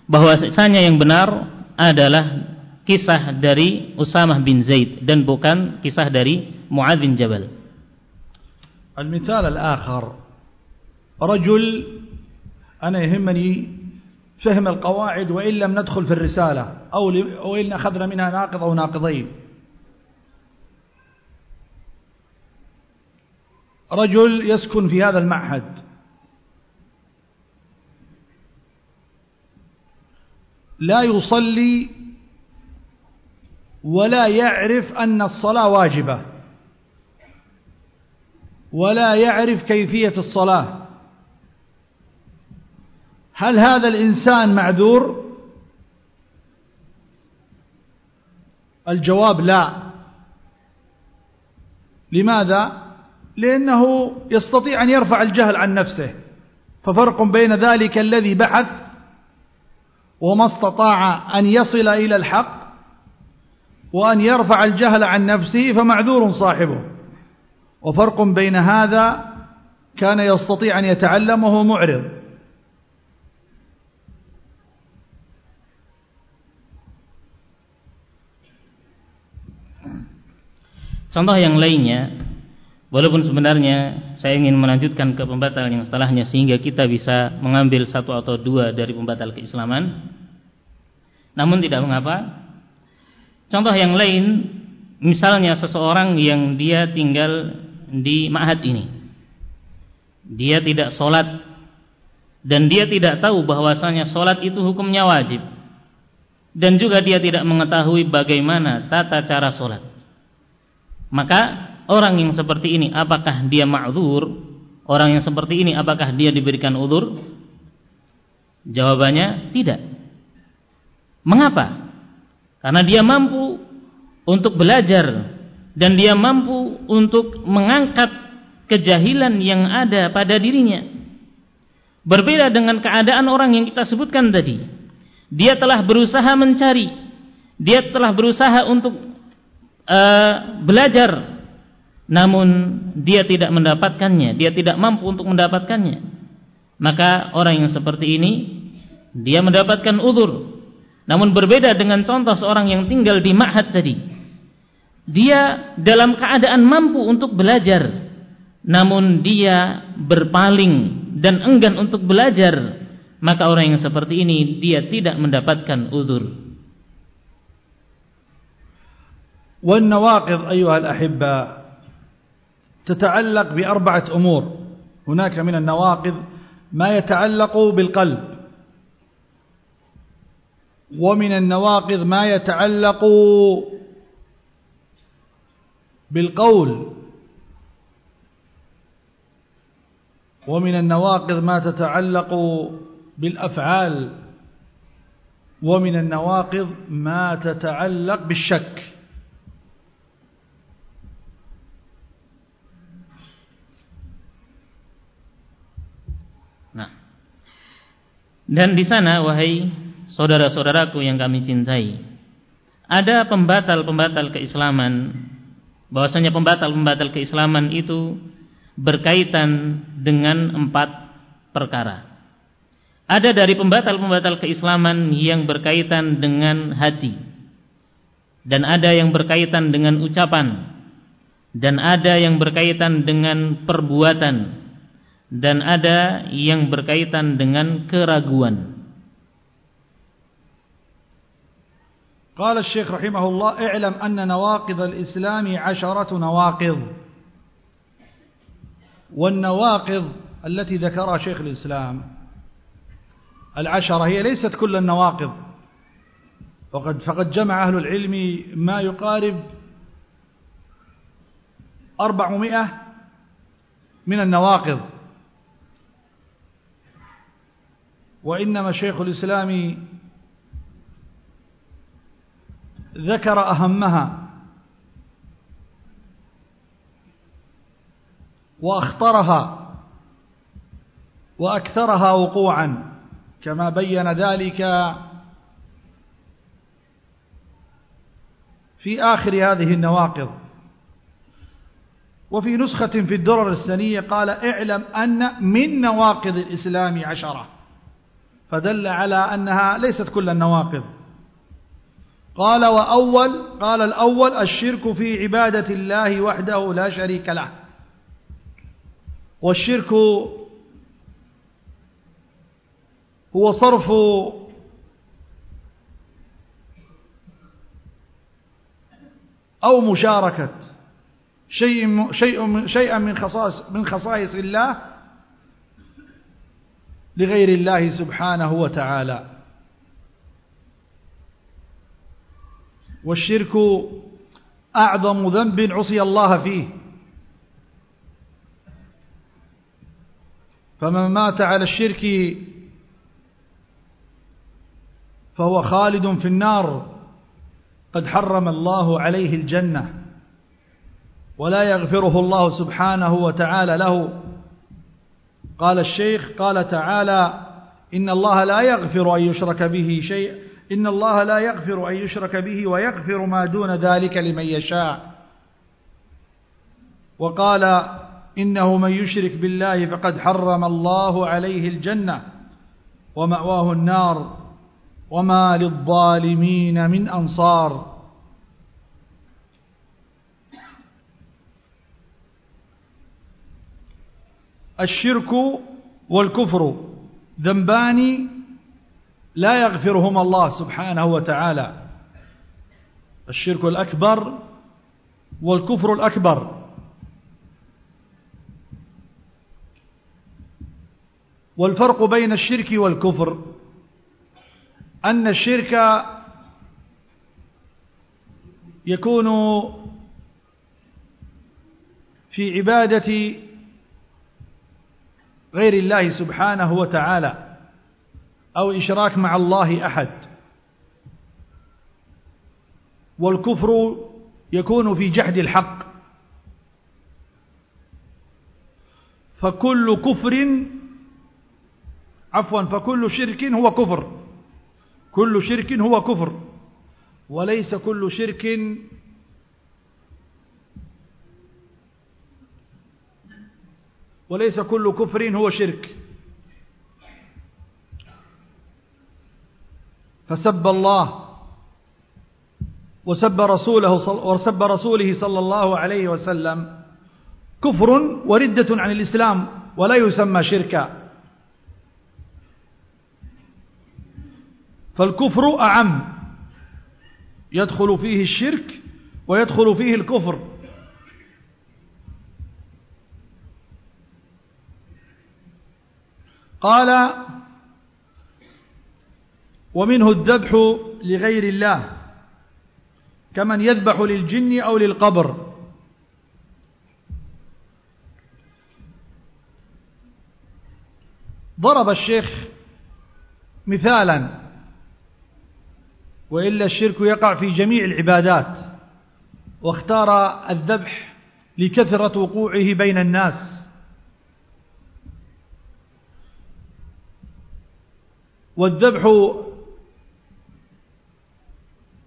bahwa sesanya yang benar adalah kisah dari Usamah bin Zaid dan bukan kisah dari Muad bin Jabal. Al-mithal al-akhir. rajul ana yahimmani فهم القواعد وإن لم ندخل في الرسالة أو وإن أخذنا منها ناقض أو ناقضين. رجل يسكن في هذا المعهد. لا يصلي ولا يعرف أن الصلاة واجبة. ولا يعرف كيفية الصلاة. هل هذا الإنسان معذور؟ الجواب لا. لماذا؟ لأنه يستطيع أن يرفع الجهل عن نفسه. ففرق بين ذلك الذي بحث وما استطاع أن يصل إلى الحق وأن يرفع الجهل عن نفسه فمعذور صاحبه. وفرق بين هذا كان يستطيع أن يتعلمه معرض. Contoh yang lainnya, walaupun sebenarnya saya ingin melanjutkan ke pembatal yang setelahnya sehingga kita bisa mengambil satu atau dua dari pembatal keislaman, namun tidak mengapa Contoh yang lain, misalnya seseorang yang dia tinggal di ma'had ini. Dia tidak sholat dan dia tidak tahu bahwasanya sholat itu hukumnya wajib. Dan juga dia tidak mengetahui bagaimana tata cara sholat. Maka orang yang seperti ini apakah dia ma'zur? Orang yang seperti ini apakah dia diberikan udur? Jawabannya tidak. Mengapa? Karena dia mampu untuk belajar dan dia mampu untuk mengangkat kejahilan yang ada pada dirinya. Berbeda dengan keadaan orang yang kita sebutkan tadi. Dia telah berusaha mencari, dia telah berusaha untuk uh, belajar namun dia tidak mendapatkannya, dia tidak mampu untuk mendapatkannya. Maka orang yang seperti ini dia mendapatkan udur. Namun berbeda dengan contoh seorang yang tinggal di ma'had tadi. Dia dalam keadaan mampu untuk belajar, namun dia berpaling dan enggan untuk belajar, maka orang yang seperti ini dia tidak mendapatkan udur. والنواقض أيها الأحبة تتعلق بأربعة أمور. هناك من النواقض ما يتعلق بالقلب ومن النواقض ما يتعلق بالقول ومن النواقض ما تتعلق بالأفعال ومن النواقض ما تتعلق بالشك. Dan di sana wahai saudara-saudaraku yang kami cintai, ada pembatal-pembatal keislaman. Bahwasanya pembatal-pembatal keislaman itu berkaitan dengan empat perkara. Ada dari pembatal-pembatal keislaman yang berkaitan dengan hati. Dan ada yang berkaitan dengan ucapan. Dan ada yang berkaitan dengan perbuatan dan ada yang berkaitan dengan keraguan. قال الشيخ رحمه الله اعلم أن نواقض الإسلام عشرة نواقض والنواقض التي ذكرها شيخ الإسلام العشرة هي ليست كل النواقض فقد, فقد جمع أهل العلم ما يقارب أربعمائة من النواقض وإنما شيخ الإسلام ذكر أهمها وأخطرها وأكثرها وقوعا كما بين ذلك في آخر هذه النواقض. وفي نسخة في الدرر السنية قال اعلم أن من نواقض الإسلام عشرة. فدل على أنها ليست كل النواقض. قال وأول قال الأول الشرك في عبادة الله وحده لا شريك له. والشرك هو صرف أو مشاركة. شيء شيء شيئا من خصائص من خصائص الله لغير الله سبحانه وتعالى. والشرك أعظم ذنب عصي الله فيه. فمن مات على الشرك فهو خالد في النار. قد حرم الله عليه الجنة. ولا يغفره الله سبحانه وتعالى له. قال الشيخ قال تعالى إن الله لا يغفر أن يشرك به شيء إن الله لا يغفر أن يشرك به ويغفر ما دون ذلك لمن يشاء. وقال إنه من يشرك بالله فقد حرم الله عليه الجنة ومأواه النار وما للظالمين من أنصار. الشرك والكفر ذنبان لا يغفرهما الله سبحانه وتعالى. الشرك الأكبر والكفر الأكبر. والفرق بين الشرك والكفر أن الشرك يكون في عبادة غير الله سبحانه وتعالى أو إشراك مع الله أحد. والكفر يكون في جحد الحق. فكل كفر عفوا فكل شرك هو كفر. كل شرك هو كفر. وليس كل شرك وليس كل كفر هو شرك. فسب الله وسب رسوله وسب رسوله صلى الله عليه وسلم. كفر وردة عن الإسلام ولا يسمى شركا. فالكفر أعم. يدخل فيه الشرك ويدخل فيه الكفر. قال ومنه الذبح لغير الله كمن يذبح للجن أو للقبر. ضرب الشيخ مثالا وإلا الشرك يقع في جميع العبادات واختار الذبح لكثرة وقوعه بين الناس. والذبح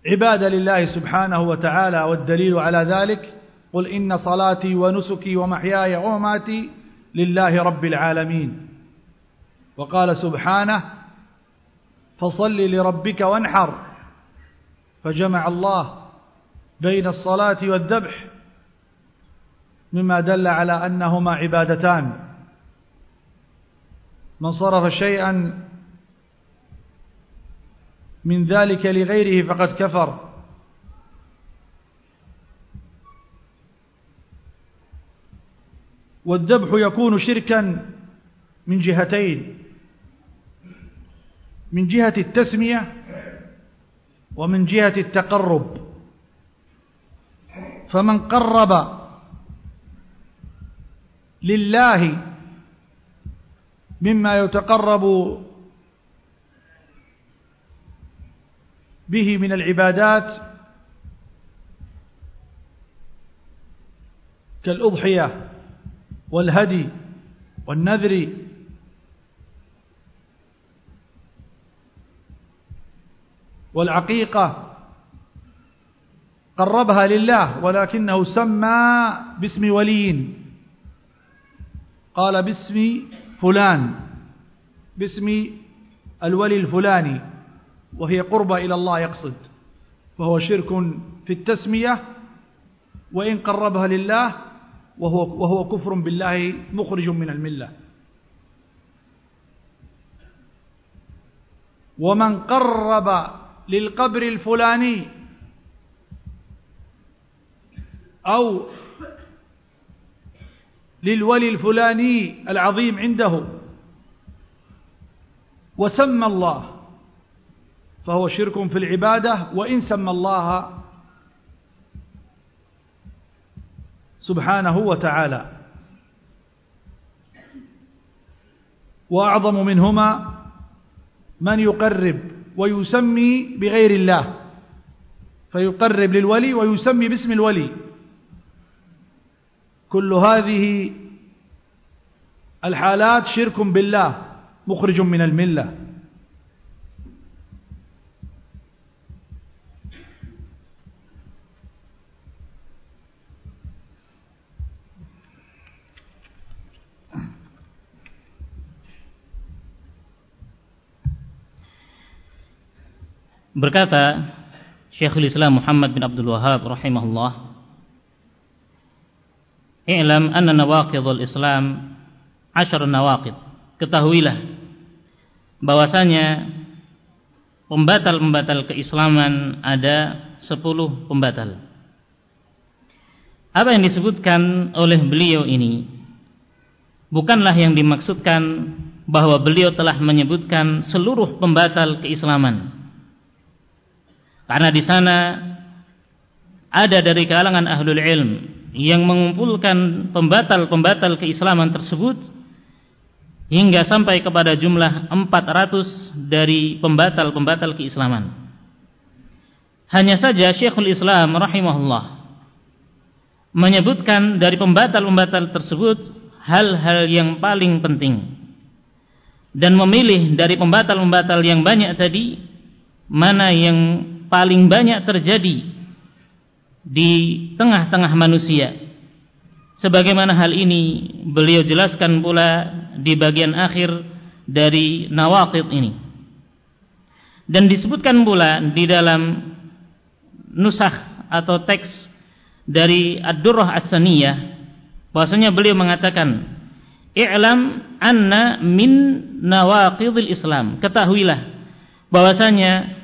عبادة لله سبحانه وتعالى والدليل على ذلك قل إن صلاتي ونسكي ومحياي ومماتي لله رب العالمين. وقال سبحانه فصل لربك وانحر. فجمع الله بين الصلاة والذبح مما دل على أنهما عبادتان. من صرف شيئا من ذلك لغيره فقد كفر. والذبح يكون شركا من جهتين من جهة التسمية ومن جهة التقرب. فمن قرب لله مما يتقرب به من العبادات كالأضحية والهدي والنذر. والعقيقة قربها لله ولكنه سمى باسم ولي. قال باسم فلان باسم الولي الفلاني. وهي قربة إلى الله يقصد فهو شرك في التسمية وإن قربها لله وهو, وهو كفر بالله مخرج من الملة. ومن قرب للقبر الفلاني أو للولي الفلاني العظيم عنده وسمى الله فهو شرك في العبادة وإن سمى الله سبحانه وتعالى. وأعظم منهما من يقرب ويسمي بغير الله. فيقرب للولي ويسمي باسم الولي. كل هذه الحالات شرك بالله مخرج من الملة. Berkata Syekhul Islam Muhammad bin Abdul Wahab rahimahullah I'lam anna nawaqidul Islam Asyar nawaqid Ketahuilah bahwasanya pembatal-pembatal keislaman ada sepuluh pembatal. Apa yang disebutkan oleh beliau ini bukanlah yang dimaksudkan bahwa beliau telah menyebutkan seluruh pembatal keislaman. Karena di sana ada dari kalangan ahlul ilm yang mengumpulkan pembatal-pembatal keislaman tersebut hingga sampai kepada jumlah 400 dari pembatal-pembatal keislaman. Hanya saja Syekhul Islam rahimahullah menyebutkan dari pembatal-pembatal tersebut hal-hal yang paling penting dan memilih dari pembatal-pembatal yang banyak tadi mana yang paling banyak terjadi di tengah-tengah manusia. Sebagaimana hal ini beliau jelaskan pula di bagian akhir dari nawaqid ini. Dan disebutkan pula di dalam nusakh atau teks dari Ad-Durrah As-Saniyah bahwasanya beliau mengatakan i'lam anna min nawaqidil Islam. Ketahuilah bahwasanya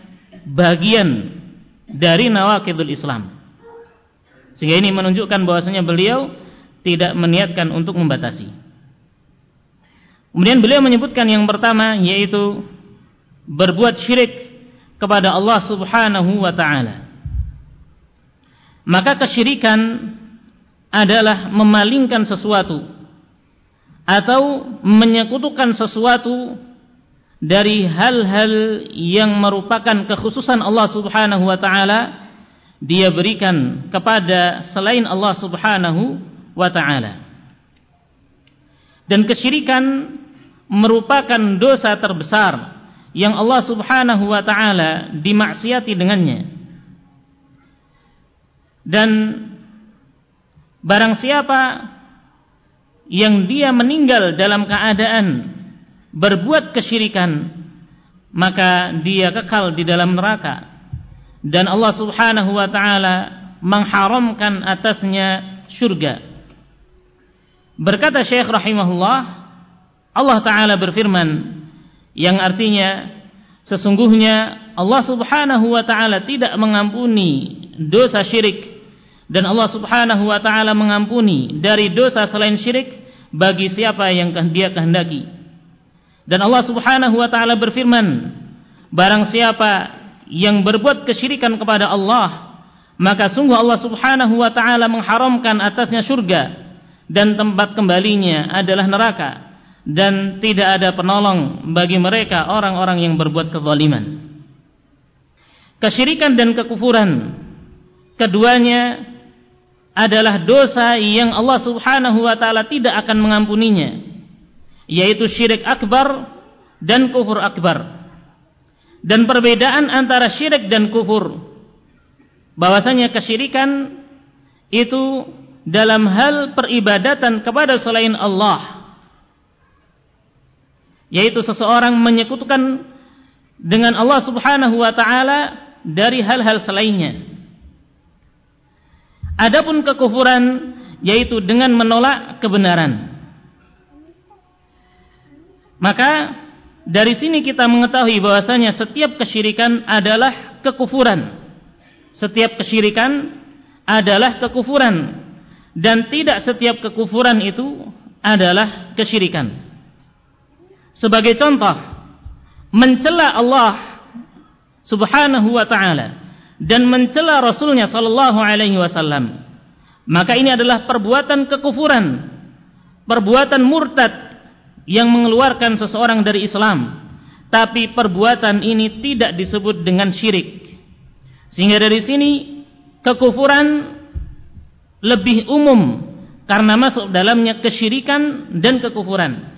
bagian dari nawaqidul Islam. Sehingga ini menunjukkan bahwasanya beliau tidak meniatkan untuk membatasi. Kemudian beliau menyebutkan yang pertama yaitu berbuat syirik kepada Allah Subhanahu wa taala. Maka kesyirikan adalah memalingkan sesuatu atau menyekutukan sesuatu dari hal-hal yang merupakan kekhususan Allah Subhanahu wa taala dia berikan kepada selain Allah Subhanahu wa taala. Dan kesyirikan merupakan dosa terbesar yang Allah Subhanahu wa taala dimaksiati dengannya dan barang siapa yang dia meninggal dalam keadaan berbuat kesyirikan maka dia kekal di dalam neraka dan Allah Subhanahu wa taala mengharamkan atasnya surga berkata Syekh rahimahullah Allah taala berfirman yang artinya sesungguhnya Allah Subhanahu wa taala tidak mengampuni dosa syirik dan Allah Subhanahu wa taala mengampuni dari dosa selain syirik bagi siapa yang dia kehendaki. Dan Allah Subhanahu wa taala berfirman, barang siapa yang berbuat kesyirikan kepada Allah, maka sungguh Allah Subhanahu wa taala mengharamkan atasnya surga dan tempat kembalinya adalah neraka dan tidak ada penolong bagi mereka orang-orang yang berbuat kezaliman. Kesyirikan dan kekufuran keduanya adalah dosa yang Allah Subhanahu wa taala tidak akan mengampuninya yaitu syirik akbar dan kufur akbar dan perbedaan antara syirik dan kufur bahwasanya kesyirikan itu dalam hal peribadatan kepada selain Allah yaitu seseorang menyekutukan dengan Allah Subhanahu wa taala dari hal-hal selainnya Adapun kekufuran yaitu dengan menolak kebenaran. Maka dari sini kita mengetahui bahwasanya setiap kesyirikan adalah kekufuran. Setiap kesyirikan adalah kekufuran dan tidak setiap kekufuran itu adalah kesyirikan. Sebagai contoh, mencela Allah Subhanahu wa taala dan mencela Rasulnya Shallallahu Alaihi Wasallam, maka ini adalah perbuatan kekufuran, perbuatan murtad yang mengeluarkan seseorang dari Islam. Tapi perbuatan ini tidak disebut dengan syirik. Sehingga dari sini kekufuran lebih umum karena masuk dalamnya kesyirikan dan kekufuran.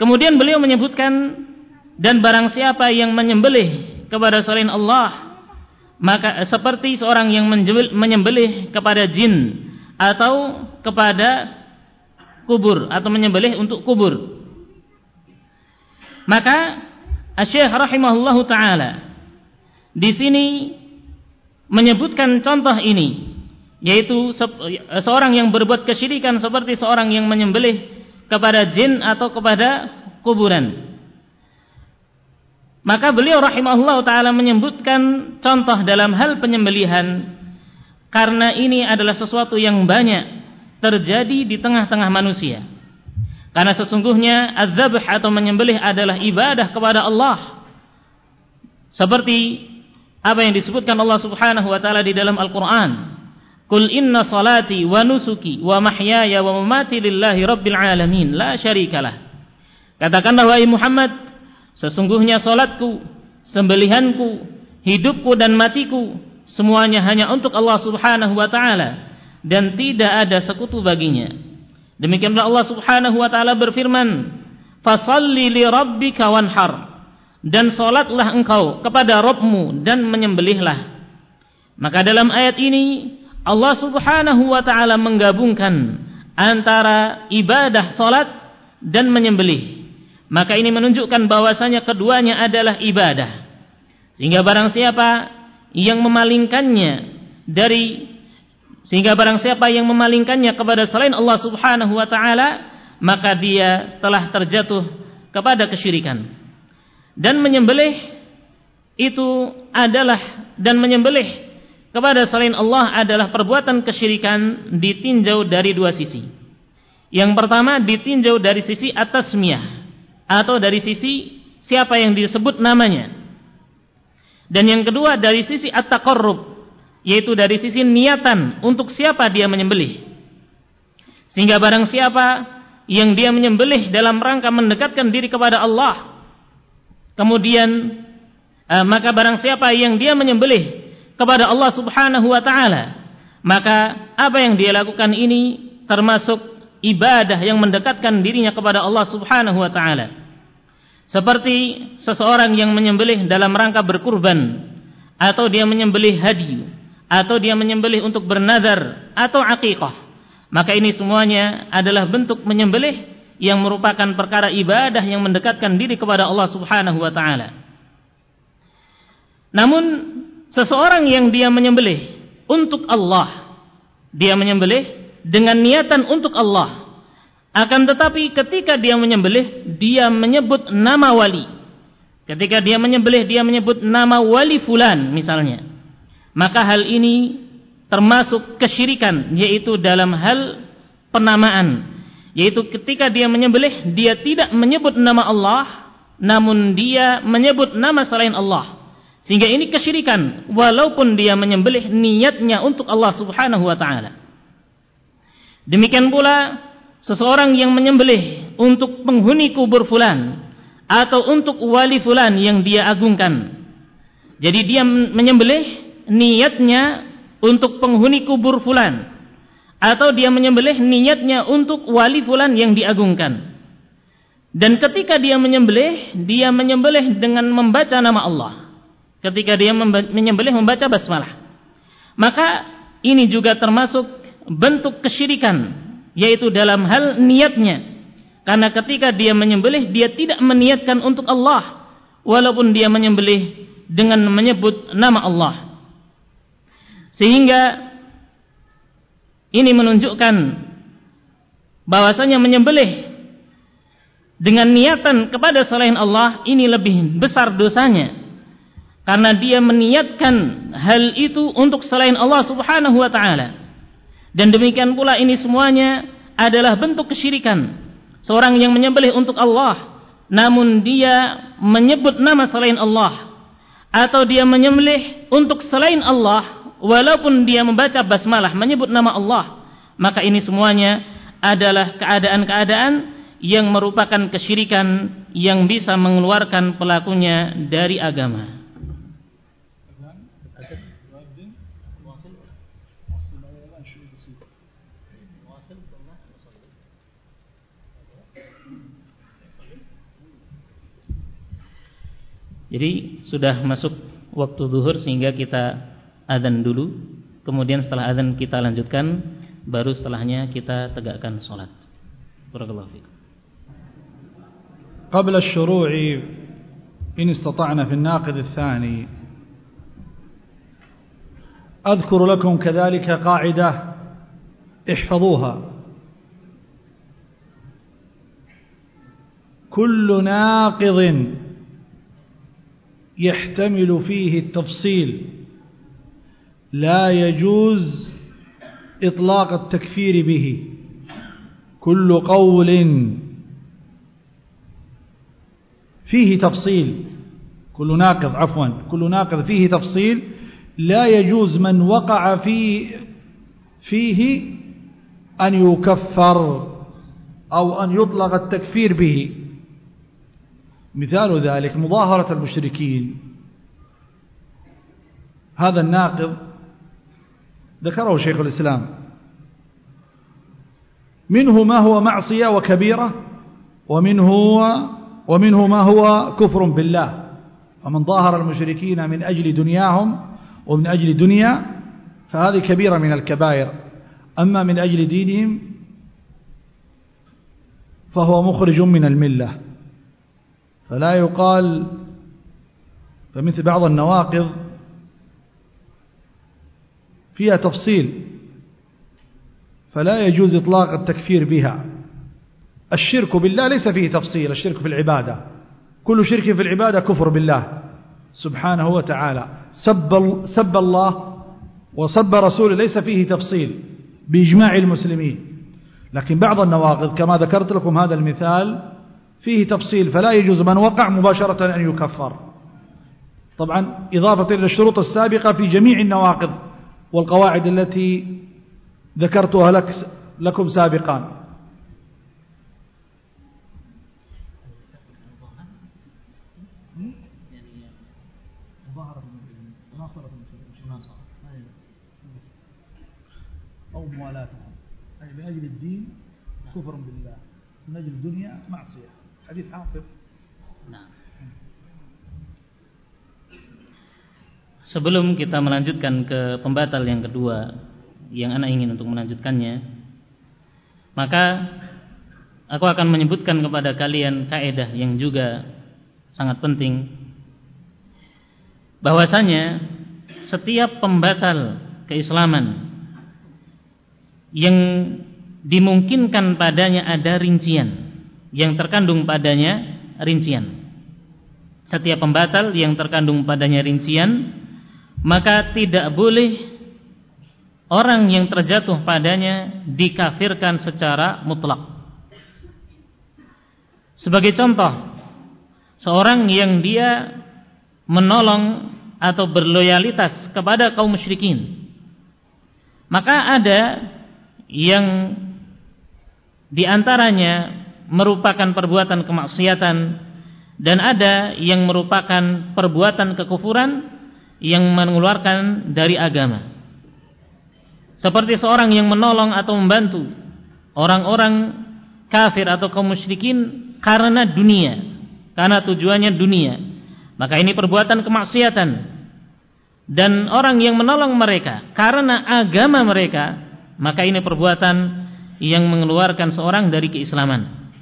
Kemudian beliau menyebutkan dan barang siapa yang menyembelih kepada selain Allah maka seperti seorang yang menyembelih kepada jin atau kepada kubur atau menyembelih untuk kubur. Maka Syekh rahimahullah taala di sini menyebutkan contoh ini yaitu seorang yang berbuat kesyirikan seperti seorang yang menyembelih kepada jin atau kepada kuburan. Maka beliau rahimahullah taala menyebutkan contoh dalam hal penyembelihan karena ini adalah sesuatu yang banyak terjadi di tengah-tengah manusia. Karena sesungguhnya azabh atau menyembelih adalah ibadah kepada Allah. Seperti apa yang disebutkan Allah Subhanahu wa taala di dalam Al-Qur'an. Qul inna salati wa nusuki wa mahyaya wa mamati lillahi rabbil alamin la syarikalah. Katakanlah wahai Muhammad Sesungguhnya solatku, sembelihanku, hidupku dan matiku semuanya hanya untuk Allah Subhanahu wa taala dan tidak ada sekutu baginya. Demikianlah Allah Subhanahu wa taala berfirman, "Fasalli li rabbika wanhar." Dan salatlah engkau kepada Rabbmu dan menyembelihlah. Maka dalam ayat ini Allah Subhanahu wa taala menggabungkan antara ibadah salat dan menyembelih. Maka ini menunjukkan bahwasanya keduanya adalah ibadah. Sehingga barang siapa yang memalingkannya dari sehingga barang siapa yang memalingkannya kepada selain Allah Subhanahu wa taala, maka dia telah terjatuh kepada kesyirikan. Dan menyembelih itu adalah dan menyembelih kepada selain Allah adalah perbuatan kesyirikan ditinjau dari dua sisi. Yang pertama ditinjau dari sisi atasmiyah atau dari sisi siapa yang disebut namanya. Dan yang kedua dari sisi at-taqarrub yaitu dari sisi niatan untuk siapa dia menyembelih. Sehingga barang siapa yang dia menyembelih dalam rangka mendekatkan diri kepada Allah, kemudian eh, maka barang siapa yang dia menyembelih kepada Allah Subhanahu wa taala, maka apa yang dia lakukan ini termasuk ibadah yang mendekatkan dirinya kepada Allah Subhanahu wa taala. Seperti seseorang yang menyembelih dalam rangka berkurban atau dia menyembelih hadi atau dia menyembelih untuk bernazar atau akikah. Maka ini semuanya adalah bentuk menyembelih yang merupakan perkara ibadah yang mendekatkan diri kepada Allah Subhanahu wa taala. Namun seseorang yang dia menyembelih untuk Allah, dia menyembelih dengan niatan untuk Allah. Akan tetapi ketika dia menyembelih, dia menyebut nama wali. Ketika dia menyembelih, dia menyebut nama wali fulan misalnya. Maka hal ini termasuk kesyirikan, yaitu dalam hal penamaan. Yaitu ketika dia menyembelih, dia tidak menyebut nama Allah, namun dia menyebut nama selain Allah. Sehingga ini kesyirikan walaupun dia menyembelih niatnya untuk Allah Subhanahu wa taala. Demikian pula seseorang yang menyembelih untuk penghuni kubur fulan atau untuk wali fulan yang dia agungkan. Jadi dia menyembelih niatnya untuk penghuni kubur fulan atau dia menyembelih niatnya untuk wali fulan yang diagungkan. Dan ketika dia menyembelih, dia menyembelih dengan membaca nama Allah ketika dia menyembelih membaca basmalah. Maka ini juga termasuk bentuk kesyirikan yaitu dalam hal niatnya. Karena ketika dia menyembelih dia tidak meniatkan untuk Allah walaupun dia menyembelih dengan menyebut nama Allah. Sehingga ini menunjukkan bahwasanya menyembelih dengan niatan kepada selain Allah ini lebih besar dosanya karena dia meniatkan hal itu untuk selain Allah Subhanahu wa taala. Dan demikian pula ini semuanya adalah bentuk kesyirikan. Seorang yang menyembelih untuk Allah namun dia menyebut nama selain Allah atau dia menyembelih untuk selain Allah walaupun dia membaca basmalah menyebut nama Allah, maka ini semuanya adalah keadaan-keadaan yang merupakan kesyirikan yang bisa mengeluarkan pelakunya dari agama. Jadi sudah masuk waktu zuhur sehingga kita adzan dulu, kemudian setelah adzan kita lanjutkan, baru setelahnya kita tegakkan salat. Barakallahu fiik. قبل الشروع إن استطعنا في الناقد الثاني أذكر لكم كذلك قاعدة احفظوها كل ناقض يحتمل فيه التفصيل لا يجوز إطلاق التكفير به. كل قول فيه تفصيل. كل ناقض عفوا كل ناقض فيه تفصيل. لا يجوز من وقع في فيه أن يكفر أو أن يطلق التكفير به. مثال ذلك مظاهرة المشركين. هذا الناقض ذكره شيخ الإسلام. منه ما هو معصية وكبيرة ومنه ومنه ما هو كفر بالله. ومن ظاهر المشركين من أجل دنياهم ومن أجل دنيا فهذه كبيرة من الكبائر. أما من أجل دينهم فهو مخرج من الملة. فلا يقال فمثل بعض النواقض فيها تفصيل. فلا يجوز إطلاق التكفير بها. الشرك بالله ليس فيه تفصيل الشرك في العبادة. كل شرك في العبادة كفر بالله سبحانه وتعالى. سب, سب الله وسب رسوله ليس فيه تفصيل بإجماع المسلمين. لكن بعض النواقض كما ذكرت لكم هذا المثال فيه تفصيل. فلا يجوز من وقع مباشرة أن يكفر. طبعا إضافة إلى الشروط السابقة في جميع النواقض. والقواعد التي ذكرتها لك لكم سابقا. أو موالاتهم. يعني من أجل الدين كفر بالله. من أجل الدنيا معصية. حديث حافظ Sebelum kita melanjutkan ke pembatal yang kedua yang anak ingin untuk melanjutkannya, maka aku akan menyebutkan kepada kalian kaidah yang juga sangat penting. Bahwasanya setiap pembatal keislaman yang dimungkinkan padanya ada rincian yang terkandung padanya rincian. Setiap pembatal yang terkandung padanya rincian maka tidak boleh orang yang terjatuh padanya dikafirkan secara mutlak. Sebagai contoh seorang yang dia menolong atau berloyalitas kepada kaum musyrikin maka ada yang di antaranya merupakan perbuatan kemaksiatan dan ada yang merupakan perbuatan kekufuran yang mengeluarkan dari agama. Seperti seorang yang menolong atau membantu orang-orang kafir atau kaum musyrikin karena dunia, karena tujuannya dunia. Maka ini perbuatan kemaksiatan. Dan orang yang menolong mereka karena agama mereka maka ini perbuatan yang mengeluarkan seorang dari keislaman.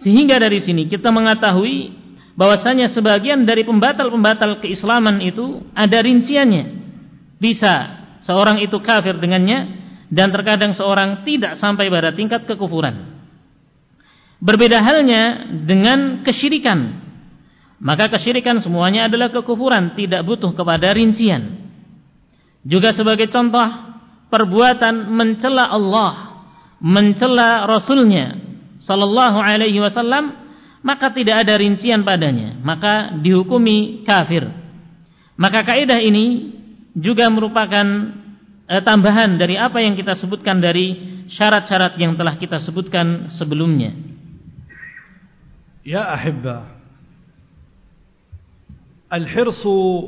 Sehingga dari sini kita mengetahui bahwasanya sebagian dari pembatal-pembatal keislaman itu ada rinciannya. Bisa seorang itu kafir dengannya dan terkadang seorang tidak sampai pada tingkat kekufuran. Berbeda halnya dengan kesyirikan. Maka kesyirikan semuanya adalah kekufuran, tidak butuh kepada rincian. Juga sebagai contoh perbuatan mencela Allah, mencela Rasulnya sallallahu alaihi wasallam, maka tidak ada rincian padanya, maka dihukumi kafir. Maka kaidah ini juga merupakan eh, tambahan dari apa yang kita sebutkan dari syarat-syarat yang telah kita sebutkan sebelumnya. Ya ahibba Al-hirsu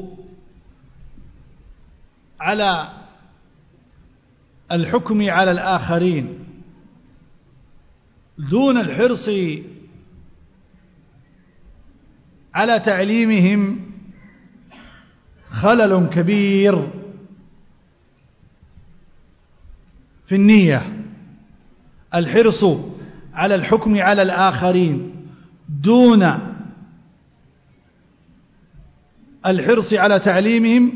ala الحكم على الآخرين دون الحرص على تعليمهم خلل كبير في النية. الحرص على الحكم على الآخرين دون الحرص على تعليمهم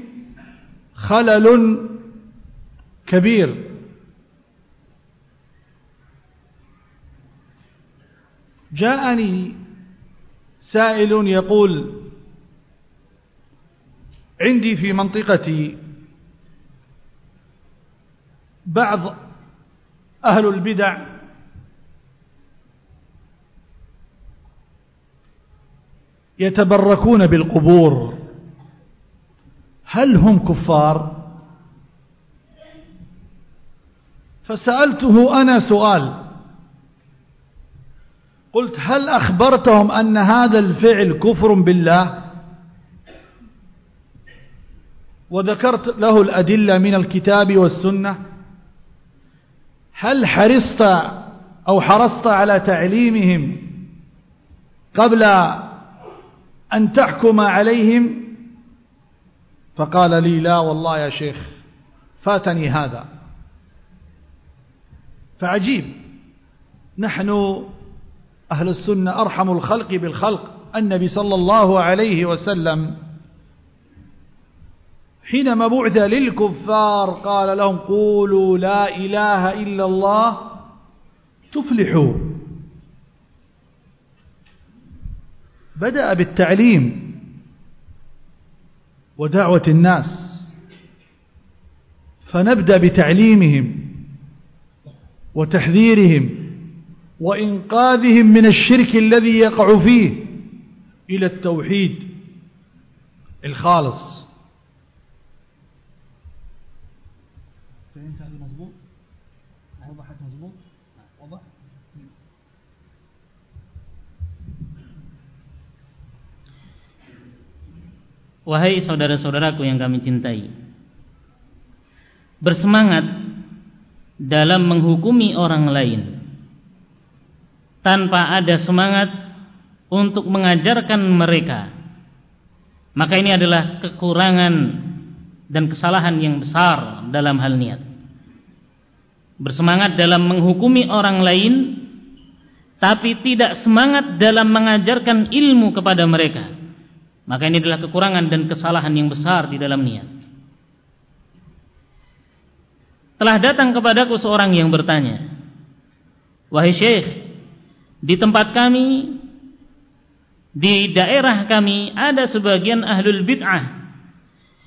خلل كبير. جاءني سائل يقول عندي في منطقتي بعض أهل البدع يتبركون بالقبور. هل هم كفار؟ فسألته أنا سؤال. قلت هل أخبرتهم أن هذا الفعل كفر بالله؟ وذكرت له الأدلة من الكتاب والسنة. هل حرصت أو حرصت على تعليمهم قبل أن تحكم عليهم؟ فقال لي لا والله يا شيخ فاتني هذا. فعجيب. نحن أهل السنة أرحم الخلق بالخلق. النبي صلى الله عليه وسلم حينما بعث للكفار قال لهم قولوا لا إله إلا الله تفلحوا. بدأ بالتعليم ودعوة الناس فنبدأ بتعليمهم وتحذيرهم. وإنقاذهم من الشرك الذي يقع فيه إلى التوحيد الخالص مظبوط وضحت مظبوط وضح Wahai saudara-saudaraku yang kami cintai Bersemangat Dalam menghukumi orang lain Tanpa ada semangat Untuk mengajarkan mereka. Maka ini adalah kekurangan Dan kesalahan yang besar Dalam hal niat. Bersemangat dalam menghukumi orang lain Tapi tidak semangat dalam mengajarkan ilmu kepada mereka. Maka ini adalah kekurangan dan kesalahan yang besar di dalam niat. Telah datang kepadaku seorang yang bertanya, Wahai Syekh, di tempat kami, di daerah kami ada sebagian ahlul bid'ah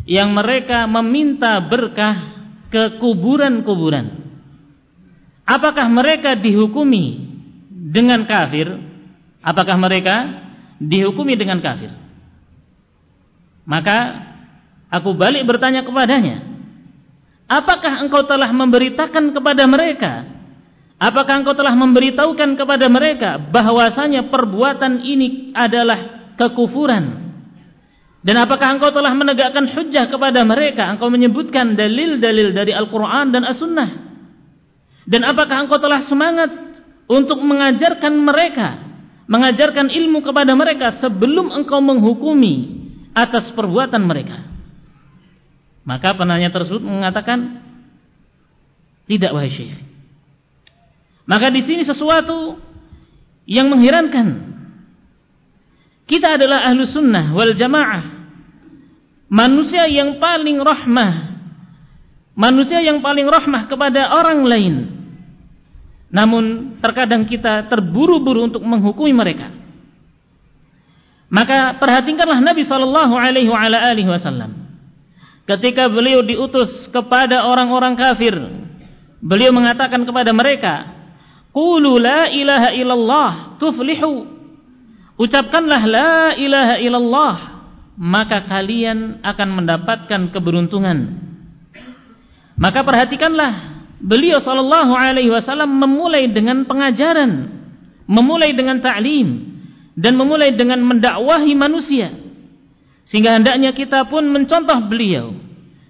yang mereka meminta berkah ke kuburan-kuburan. Apakah mereka dihukumi dengan kafir? Apakah mereka dihukumi dengan kafir? Maka aku balik bertanya kepadanya, apakah engkau telah memberitakan kepada mereka? Apakah engkau telah memberitahukan kepada mereka bahwasanya perbuatan ini adalah kekufuran? Dan apakah engkau telah menegakkan hujjah kepada mereka? Engkau menyebutkan dalil-dalil dari Al-Quran dan As-Sunnah. Dan apakah engkau telah semangat untuk mengajarkan mereka, mengajarkan ilmu kepada mereka sebelum engkau menghukumi atas perbuatan mereka. Maka penanya tersebut mengatakan tidak wahai syekh. Maka di sini sesuatu yang mengherankan. Kita adalah ahlu sunnah wal jamaah. Manusia yang paling rahmah. Manusia yang paling rahmah kepada orang lain. Namun terkadang kita terburu-buru untuk menghukumi mereka. Maka perhatikanlah Nabi Shallallahu Alaihi Wasallam. Ketika beliau diutus kepada orang-orang kafir, beliau mengatakan kepada mereka, "Qulu la ilaha illallah tuflihu." Ucapkanlah la ilaha illallah, maka kalian akan mendapatkan keberuntungan. Maka perhatikanlah beliau sallallahu alaihi wasallam memulai dengan pengajaran, memulai dengan ta'lim, dan memulai dengan mendakwahi manusia sehingga hendaknya kita pun mencontoh beliau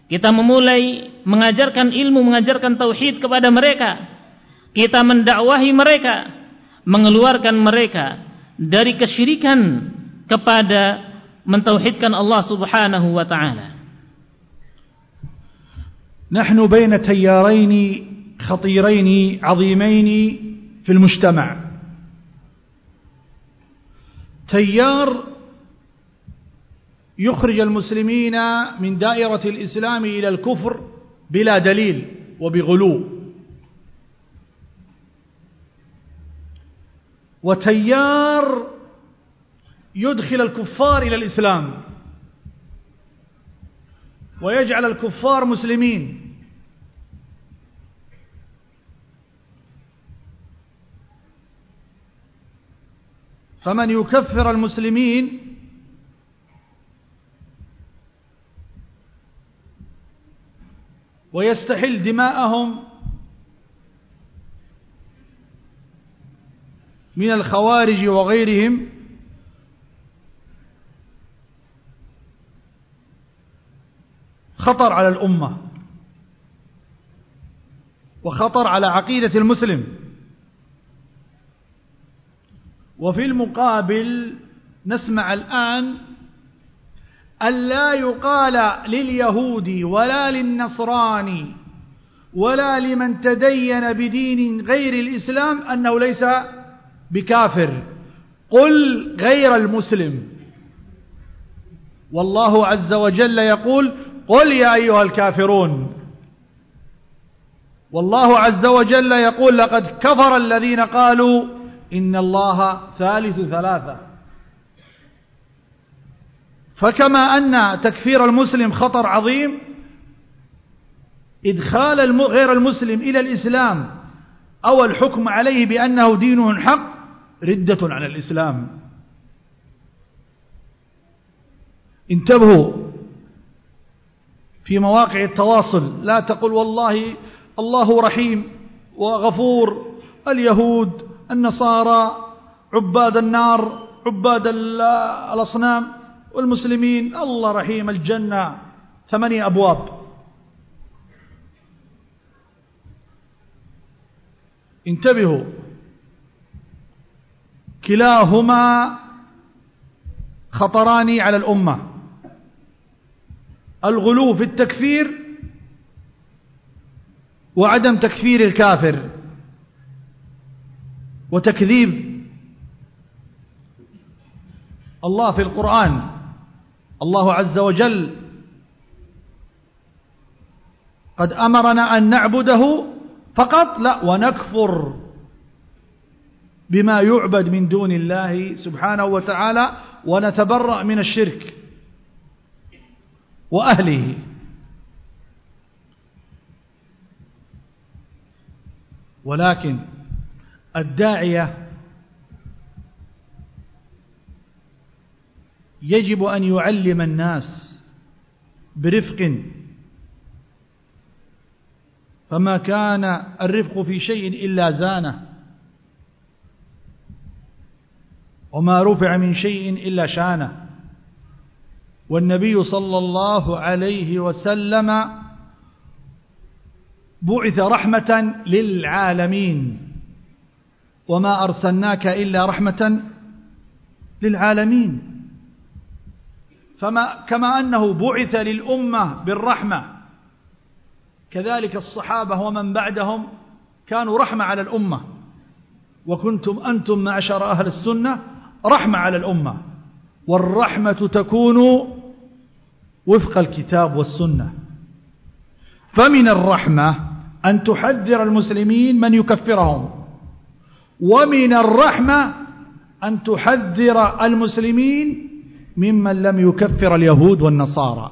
kita memulai mengajarkan ilmu mengajarkan tauhid kepada mereka kita mendakwahi mereka mengeluarkan mereka dari kesyirikan kepada mentauhidkan Allah Subhanahu wa taala نحن بين تيارين خطيرين عظيمين في المجتمع تيار يخرج المسلمين من دائرة الإسلام إلى الكفر بلا دليل وبغلو وتيار يدخل الكفار إلى الإسلام. ويجعل الكفار مسلمين. فمن يكفر المسلمين ويستحل دماءهم من الخوارج وغيرهم خطر على الأمة وخطر على عقيدة المسلم. وفي المقابل نسمع الآن ألا يقال لليهودي ولا للنصراني ولا لمن تدين بدين غير الإسلام أنه ليس بكافر. قل غير المسلم. والله عز وجل يقول قل يا أيها الكافرون. والله عز وجل يقول لقد كفر الذين قالوا إن الله ثالث ثلاثة. فكما أن تكفير المسلم خطر عظيم إدخال غير المسلم إلى الإسلام أو الحكم عليه بأنه دينه حق ردة على الإسلام. انتبهوا في مواقع التواصل. لا تقل والله الله رحيم وغفور. اليهود النصارى عباد النار عباد الأصنام والمسلمين. الله رحيم الجنة. ثمانية أبواب. انتبهوا. كلاهما خطران على الأمة. الغلو في التكفير وعدم تكفير الكافر. وتكذيب الله في القرآن. الله عز وجل قد أمرنا أن نعبده فقط لا ونكفر. بما يعبد من دون الله سبحانه وتعالى ونتبرأ من الشرك وأهله. ولكن الداعية يجب أن يعلم الناس برفق. فما كان الرفق في شيء إلا زانه. وما رفع من شيء إلا شانه. والنبي صلى الله عليه وسلم بعث رحمة للعالمين. وما أرسلناك إلا رحمة للعالمين. فما كما أنه بعث للأمة بالرحمة. كذلك الصحابة ومن بعدهم كانوا رحمة على الأمة. وكنتم أنتم معشر أهل السنة رحمة على الأمة. والرحمة تكون وفق الكتاب والسنة. فمن الرحمة أن تحذر المسلمين من يكفرهم. ومن الرحمة أن تحذر المسلمين ممن لم يكفر اليهود والنصارى.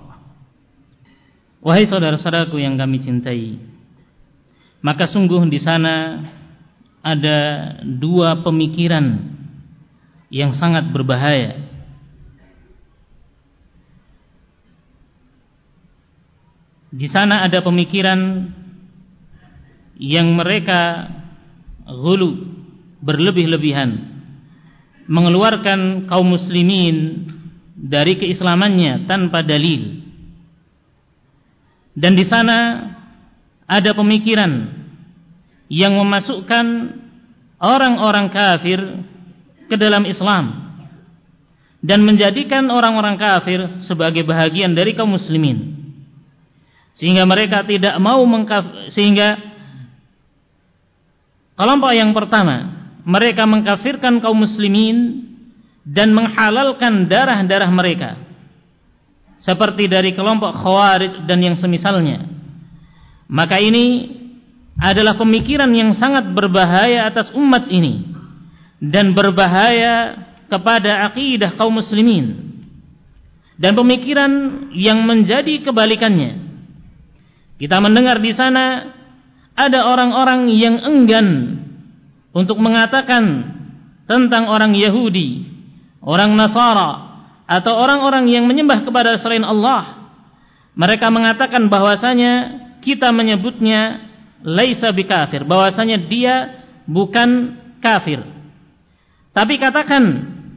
Wahai saudara-saudaraku yang kami cintai, maka sungguh di sana ada dua pemikiran yang sangat berbahaya. Di sana ada pemikiran yang mereka gulu berlebih-lebihan mengeluarkan kaum muslimin dari keislamannya tanpa dalil. Dan di sana ada pemikiran yang memasukkan orang-orang kafir ke dalam Islam dan menjadikan orang-orang kafir sebagai bahagian dari kaum muslimin. Sehingga mereka tidak mau sehingga kelompok yang pertama mereka mengkafirkan kaum muslimin dan menghalalkan darah-darah mereka. Seperti dari kelompok khawarij dan yang semisalnya. Maka ini adalah pemikiran yang sangat berbahaya atas umat ini dan berbahaya kepada akidah kaum muslimin dan pemikiran yang menjadi kebalikannya kita mendengar di sana ada orang-orang yang enggan untuk mengatakan tentang orang Yahudi, orang Nasara atau orang-orang yang menyembah kepada selain Allah. Mereka mengatakan bahwasanya kita menyebutnya laisa bikafir, bahwasanya dia bukan kafir. Tapi katakan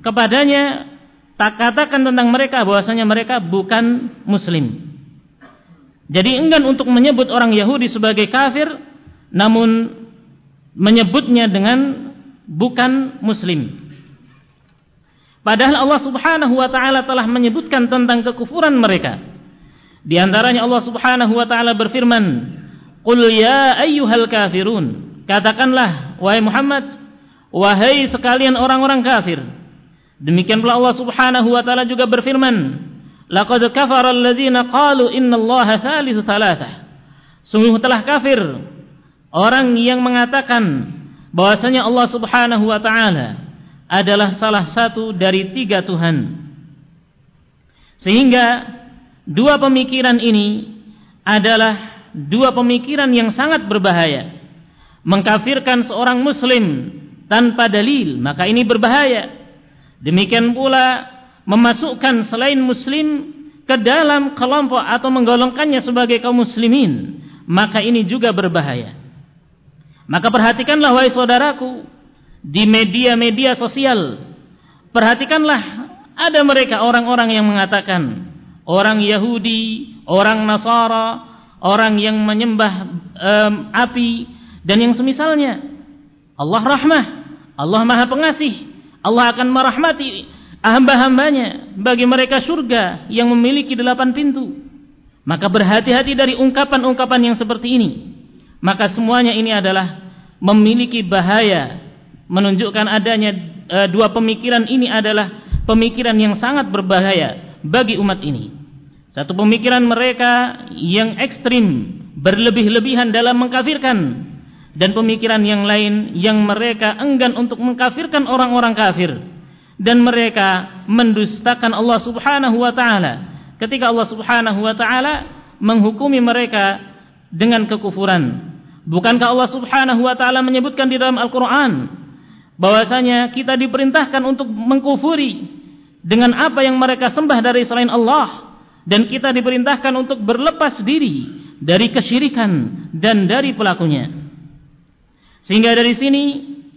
kepadanya, tak katakan tentang mereka bahwasanya mereka bukan muslim. Jadi enggan untuk menyebut orang Yahudi sebagai kafir, namun menyebutnya dengan bukan muslim. Padahal Allah Subhanahu wa taala telah menyebutkan tentang kekufuran mereka. Di antaranya Allah Subhanahu wa taala berfirman, "Qul ya ayyuhal kafirun." Katakanlah wahai Muhammad, wahai sekalian orang-orang kafir. Demikian pula Allah Subhanahu wa taala juga berfirman, "Laqad kafara alladziina qalu innallaha thalithu thalathah." Sungguh telah kafir orang yang mengatakan bahwasanya Allah Subhanahu wa taala adalah salah satu dari tiga Tuhan. Sehingga dua pemikiran ini adalah dua pemikiran yang sangat berbahaya. Mengkafirkan seorang muslim tanpa dalil, maka ini berbahaya. Demikian pula memasukkan selain muslim ke dalam kelompok atau menggolongkannya sebagai kaum muslimin, maka ini juga berbahaya. Maka perhatikanlah wahai saudaraku, di media-media sosial. Perhatikanlah ada mereka orang-orang yang mengatakan orang Yahudi, orang Nasara, orang yang menyembah um, api dan yang semisalnya. Allah rahmah, Allah Maha Pengasih, Allah akan merahmati hamba-hambanya bagi mereka surga yang memiliki delapan pintu. Maka berhati-hati dari ungkapan-ungkapan yang seperti ini. Maka semuanya ini adalah memiliki bahaya menunjukkan adanya e, dua pemikiran ini adalah pemikiran yang sangat berbahaya bagi umat ini. Satu pemikiran mereka yang ekstrim, berlebih-lebihan dalam mengkafirkan dan pemikiran yang lain yang mereka enggan untuk mengkafirkan orang-orang kafir dan mereka mendustakan Allah Subhanahu wa taala ketika Allah Subhanahu wa taala menghukumi mereka dengan kekufuran. Bukankah Allah Subhanahu wa taala menyebutkan di dalam Al-Qur'an bahwasanya kita diperintahkan untuk mengkufuri dengan apa yang mereka sembah dari selain Allah dan kita diperintahkan untuk berlepas diri dari kesyirikan dan dari pelakunya. Sehingga dari sini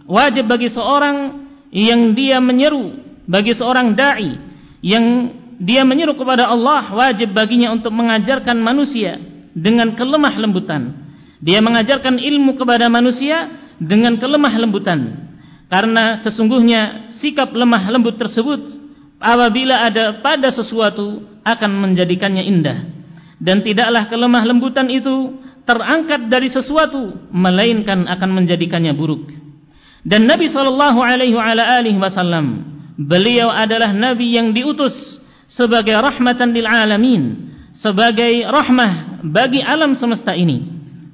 wajib bagi seorang yang dia menyeru, bagi seorang dai yang dia menyeru kepada Allah, wajib baginya untuk mengajarkan manusia dengan kelemah lembutan. Dia mengajarkan ilmu kepada manusia dengan kelemah lembutan karena sesungguhnya sikap lemah lembut tersebut apabila ada pada sesuatu akan menjadikannya indah. Dan tidaklah kelemah lembutan itu terangkat dari sesuatu melainkan akan menjadikannya buruk. Dan Nabi sallallahu alaihi wasallam beliau adalah nabi yang diutus sebagai rahmatan lil alamin, sebagai rahmah bagi alam semesta ini.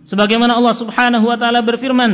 Sebagaimana Allah Subhanahu wa taala berfirman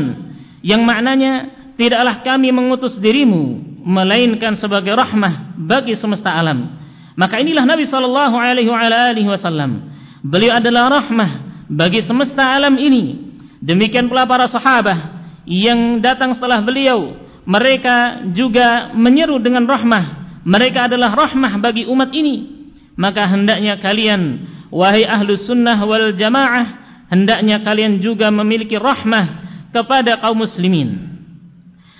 yang maknanya tidaklah kami mengutus dirimu melainkan sebagai rahmah bagi semesta alam. Maka inilah Nabi sallallahu alaihi wasallam. Beliau adalah rahmah bagi semesta alam ini. Demikian pula para sahabat yang datang setelah beliau, mereka juga menyeru dengan rahmah. Mereka adalah rahmah bagi umat ini. Maka hendaknya kalian wahai ahlus sunnah wal jamaah hendaknya kalian juga memiliki rahmah kepada kaum muslimin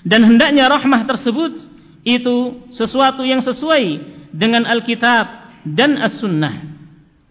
dan hendaknya rahmah tersebut itu sesuatu yang sesuai dengan Alkitab dan As-Sunnah.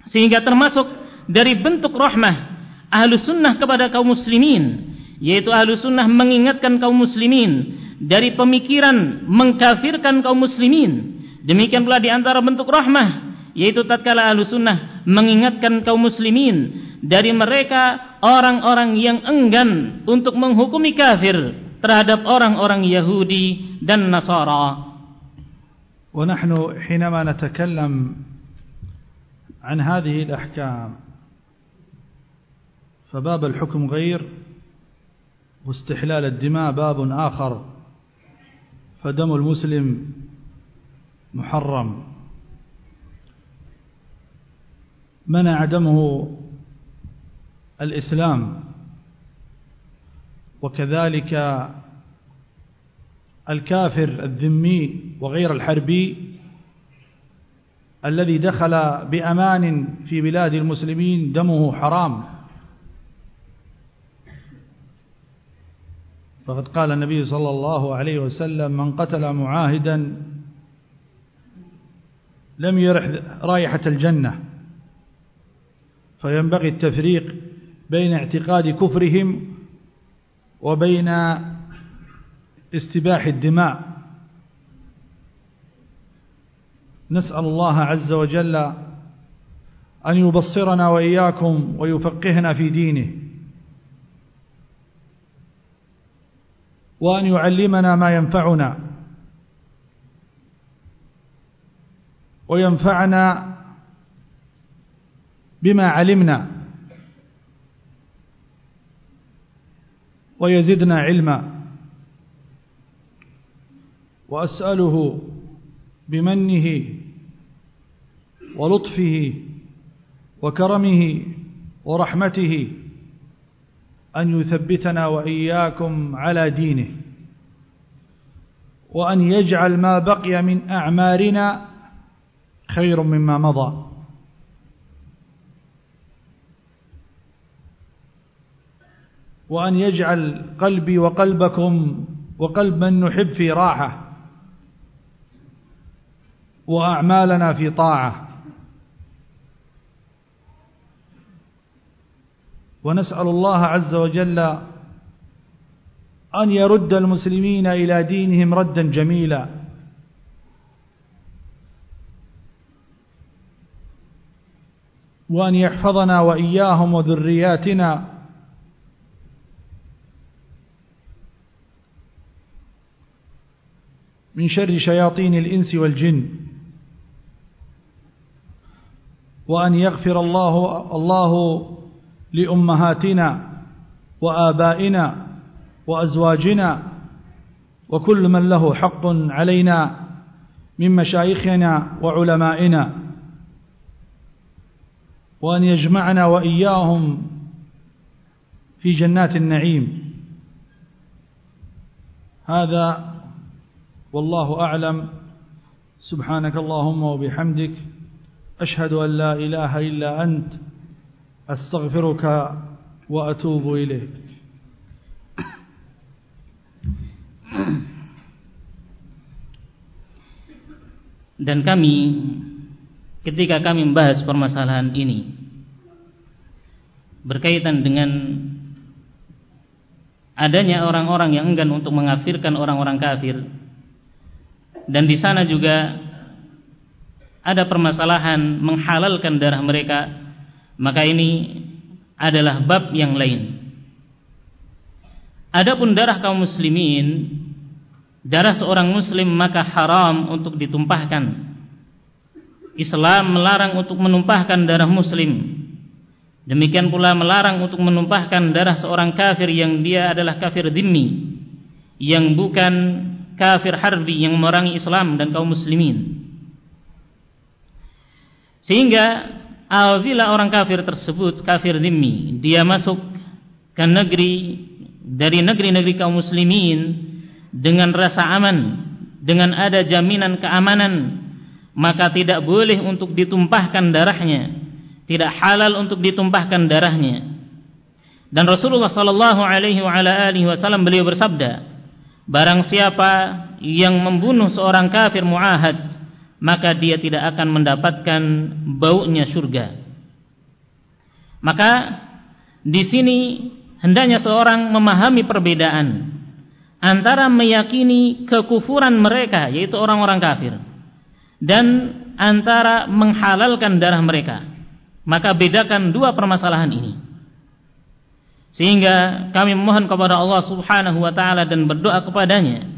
Sehingga termasuk dari bentuk rahmah ahlu sunnah kepada kaum muslimin. Yaitu ahlu sunnah mengingatkan kaum muslimin dari pemikiran mengkafirkan kaum muslimin. Demikian pula di antara bentuk rahmah yaitu tatkala ahlu sunnah mengingatkan kaum muslimin dari mereka orang-orang yang enggan untuk menghukumi kafir terhadap orang-orang Yahudi dan Nasara. ونحن حينما نتكلم عن هذه الأحكام فباب الحكم غير واستحلال الدماء باب آخر فدم المسلم محرم. منع دمه الإسلام وكذلك الكافر الذمي وغير الحربي الذي دخل بأمان في بلاد المسلمين دمه حرام. فقد قال النبي صلى الله عليه وسلم من قتل معاهدا لم يرح رائحة الجنة فينبغي التفريق بين اعتقاد كفرهم وبين استباح الدماء. نسأل الله عز وجل أن يبصرنا وإياكم ويفقهنا في دينه. وأن يعلمنا ما ينفعنا. وينفعنا بما علمنا. ويزدنا علما. وأسأله بمنه ولطفه وكرمه ورحمته أن يثبتنا وإياكم على دينه وأن يجعل ما بقي من أعمارنا خير مما مضى. وأن يجعل قلبي وقلبكم وقلب من نحب في راحة وأعمالنا في طاعة. ونسأل الله عز وجل أن يرد المسلمين إلى دينهم ردا جميلا. وأن يحفظنا وإياهم وذرياتنا. من شر شياطين الإنس والجن. وأن يغفر الله الله لأمهاتنا وآبائنا وأزواجنا وكل من له حق علينا من مشايخنا وعلمائنا وأن يجمعنا وإياهم في جنات النعيم. هذا والله أعلم. سبحانك اللهم وبحمدك أشهد أن لا إله إلا أنت أستغفرك وأتوب إليك dan kami ketika kami membahas permasalahan ini berkaitan dengan adanya orang-orang yang enggan untuk mengafirkan orang-orang kafir dan di sana juga ada permasalahan menghalalkan darah mereka maka ini adalah bab yang lain. Adapun darah kaum muslimin darah seorang muslim maka haram untuk ditumpahkan. Islam melarang untuk menumpahkan darah muslim. Demikian pula melarang untuk menumpahkan darah seorang kafir yang dia adalah kafir dhimmi yang bukan kafir harbi yang memerangi Islam dan kaum muslimin. Sehingga apabila orang kafir tersebut kafir dhimmi dia masuk ke negeri dari negeri-negeri kaum muslimin dengan rasa aman, dengan ada jaminan keamanan, maka tidak boleh untuk ditumpahkan darahnya, tidak halal untuk ditumpahkan darahnya. Dan Rasulullah sallallahu alaihi wasallam beliau bersabda, barang siapa yang membunuh seorang kafir muahad, maka dia tidak akan mendapatkan baunya surga. Maka di sini hendaknya seorang memahami perbedaan antara meyakini kekufuran mereka yaitu orang-orang kafir dan antara menghalalkan darah mereka maka bedakan dua permasalahan ini sehingga kami memohon kepada Allah Subhanahu wa taala dan berdoa kepadanya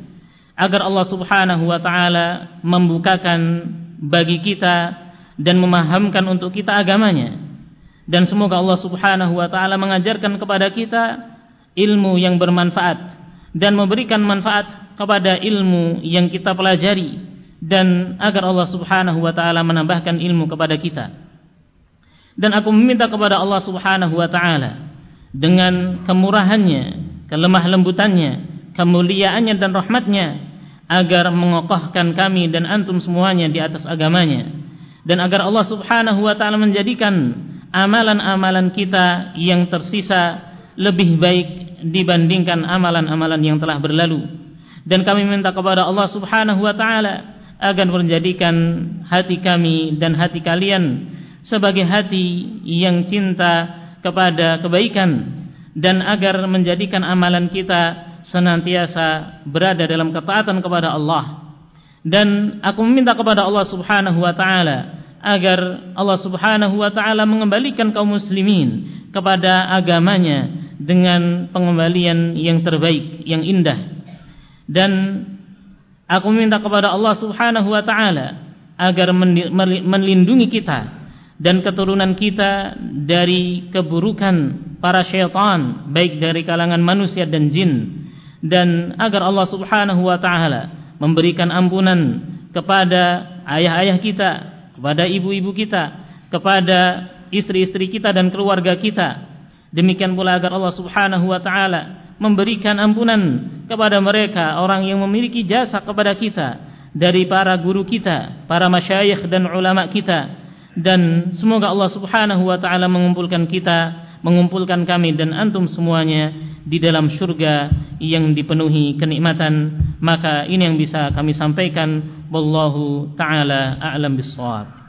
agar Allah Subhanahu wa taala membukakan bagi kita dan memahamkan untuk kita agamanya dan semoga Allah Subhanahu wa taala mengajarkan kepada kita ilmu yang bermanfaat dan memberikan manfaat kepada ilmu yang kita pelajari dan agar Allah Subhanahu wa taala menambahkan ilmu kepada kita. Dan aku meminta kepada Allah Subhanahu wa taala dengan kemurahannya, kelemah lembutannya, kemuliaannya dan rahmatnya agar mengokohkan kami dan antum semuanya di atas agamanya. Dan agar Allah Subhanahu wa taala menjadikan amalan-amalan kita yang tersisa lebih baik dibandingkan amalan-amalan yang telah berlalu. Dan kami minta kepada Allah Subhanahu wa taala agar menjadikan hati kami dan hati kalian sebagai hati yang cinta kepada kebaikan dan agar menjadikan amalan kita senantiasa berada dalam ketaatan kepada Allah dan aku meminta kepada Allah Subhanahu wa taala agar Allah Subhanahu wa taala mengembalikan kaum muslimin kepada agamanya dengan pengembalian yang terbaik, yang indah. Dan aku meminta kepada Allah Subhanahu wa taala agar melindungi kita dan keturunan kita dari keburukan para syaitan baik dari kalangan manusia dan jin dan agar Allah Subhanahu wa taala memberikan ampunan kepada ayah-ayah kita, kepada ibu-ibu kita, kepada istri-istri kita dan keluarga kita. Demikian pula agar Allah Subhanahu wa taala memberikan ampunan kepada mereka orang yang memiliki jasa kepada kita dari para guru kita, para masyayikh dan ulama kita dan semoga Allah Subhanahu wa taala mengumpulkan kita, mengumpulkan kami dan antum semuanya di dalam surga yang dipenuhi kenikmatan maka ini yang bisa kami sampaikan. Wallahu taala a'lam bissawab